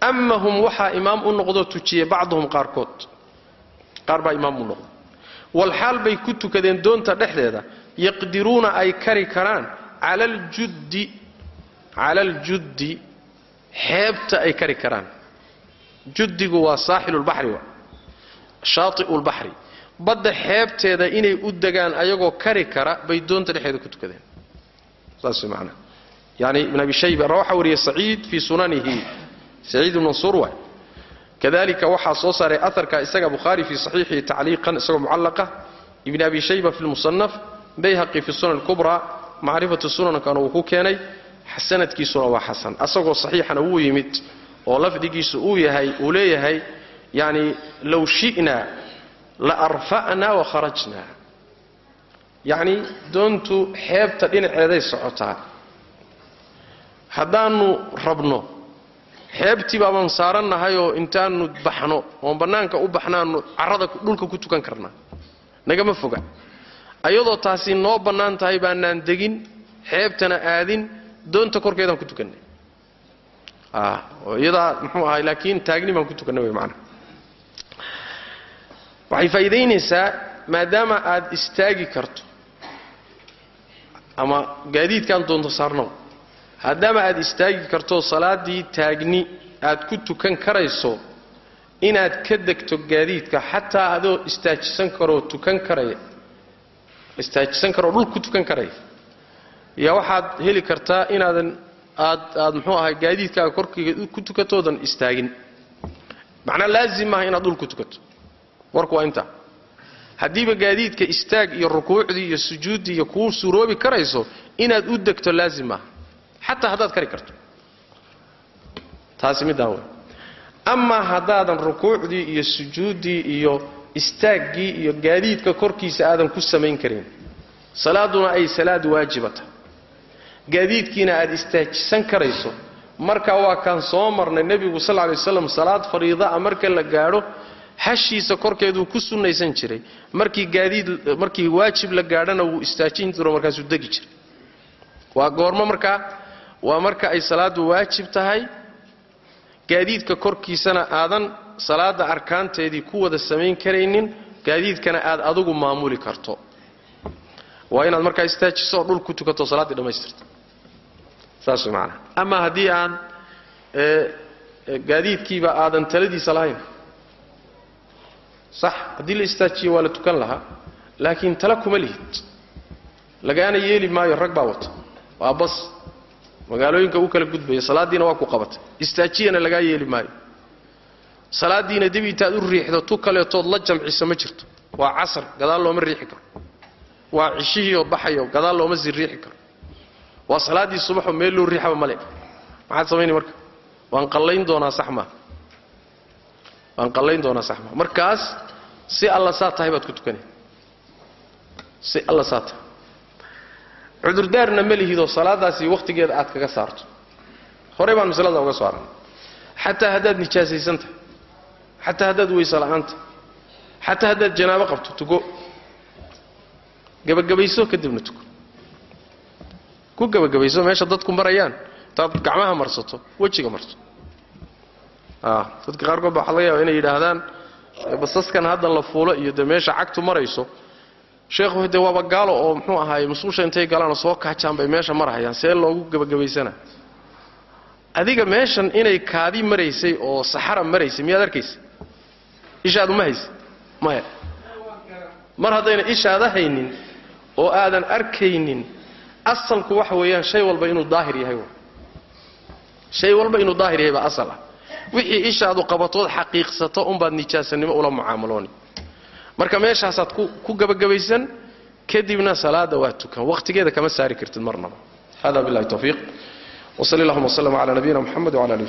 ama hum waxaa imaam u noqdoo tujiyey bacduhum qaarkood. Qaar baa imaam u noqday walxaal bay ku tukadeen doonta dhexdeeda yaqdiruuna ay kari karaan cala aljuddi cala xeebta ay kari karaan. Juddigu waa saaxilulbaxri wa shaati'ulbaxri badda xeebteeda inay u degaan ayagoo kari kara bay doonta dhexeeda ku tukadeen. Saas man yani ibn abi shayba waxaa wariyey saciid fii sunanihi. Saciid ibn mansuur waay. Kadalika waxaa soo saaray aharka isaga bukhaari fii saxiixihi tacliiqan isagoo mucallaqa ibn abi shayba fi lmusanaf bayhaqi fi sunan kubra macrifatu sunankana uu ku keenay sanadkiisuna waa xasan. Asagoo saxiixana wuu yimid oo lafdigiisu uu yahay uu leeyahay yani low shi'na la arfa'na wa kharajna yacni doontu xeebta dhinaceeday socotaa. Haddaannu rabno xeebtii baabaan saarannahayoo intaannu baxno oon bannaanka u baxnaannu carrada dhulka ku tukan karnaa nagama foga. Ayadoo taasi noo bannaan tahay baanaan degin xeebtana aadin doonta korkeedaan ku tukannay iyadaa muxuu ahay laakiin taagni baan ku tukannay wey macana waxay faa'iidaynaysaa maadaama aad istaagi karto ama gaadiidkaan doonto saarnow. Haddaama aad istaagi karto salaaddii taagni aad ku tukan karayso inaad ka degto gaadiidka xataa adoo istaajisan karoo tukan karaya istaajisan karoo dhul ku tukan karaya yaa waxaad heli kartaa inaadan aad aad muxuu ahay gaadiidkaaga korkiga ku tukatoodan istaagin. Macnaa laazim maaha inaad dhul ku tukato warku waa intaa haddiiba gaadiidka istaag iyo rukuucdii iyo sujuuddii iyo kuu suroobi karayso inaad u degto laazim maaha xataa haddaad kari karto. Taasi middaan wey amaa haddaadan rukuucdii iyo sujuuddii iyo istaaggii iyo gaadiidka korkiisa aadan ku samayn karin salaaduna ay salaad waajibata gaadiidkiina aad istaajisan karayso marka waa kaan soo marnay nebigu sal ly waslam salaad fariidaa marka la gaadho hashiisa korkeeduu ku sunnaysan jiray. Markii gaadiid markii waajib la gaadhana wuu istaajin jiro markaasuu degi jiray. Waa goormo markaa waa marka ay salaaddu waajib tahay. Gaadiidka korkiisana aadan salaadda arkaanteedii ku wada samayn karaynin gaadiidkana aad adugu maamuli karto. Waa inaad markaa istaajiso oo dhul tukato salaaddii dhammaystirto saas maanaa ama haddii aan gaadiidkiiba aadan taladiisa lahayn sax haddii la istaajiyo waa la tukan lahaa laakiin tala kuma lihid. Lagaana yeeli maayo rag baa wata. Waa bas. Magaalooyinka u kala gudbaya salaaddiina waa ku qabatay. Istaajiyana lagaa yeeli maayo. Salaaddiina dib intaad u riixdo tu kaleetood la jamciso ma jirto. Waa casar gadaal looma riixi karo. Waa cishihiioo baxayo gadaal looma sii riixi karo. Waa salaaddii subaxoo meel loo riixaba male maxaad samaynay marka? Waan qallayn doonaa sax maa waan qallayn doonaa sax maa markaas si alla saa tahay baad ku tukanay si alla saa tahay. Cudurdaarna ma lihidoo salaadaasi wakhtigeeda aad kaga saarto. Horey baan masalada uga soo arnay xataa haddaad nijaasaysan tahay. Xataa haddaad weyse la'aanta xataa haddaad janaabo qabto tuko gebagabayso kadibna tuko ku gebagabayso meesha dadku marayaan. Intaad gacmaha marsato wejiga marso dadka qaarkood ba waxaa laga yaaba inay yidhaahdaan basaskan haddan la fuulo iyo dee meesha cagtu marayso. Sheekhu de waaba gaalo oo muxuu ahaay masuusha intay galaanoo soo kaajaan bay meesha marhayaan see loogu gebagabaysana. Adiga meeshan inay kaadi maraysay oo saxara maraysay miyaad arkaysa? Ishaadu ma haysa? Maya mar haddayna ishaada haynin oo aadan arkaynin asalku waxa weeyaan shay walba inuu daahir yahay shay walba inuu daahir yahay baa asal ah wixii ishaadu qabatood xaqiiqsato unbaad nijaasanimo ula mucaamalooni. Marka meeshaasaad ku gebagabaysan kadibna salaada waa tukan. Wakhtigeeda kama saari kartid marnaba hada billahi tawfiiq. Wsal allahuma wslm cala nabiyina mxamed wala ali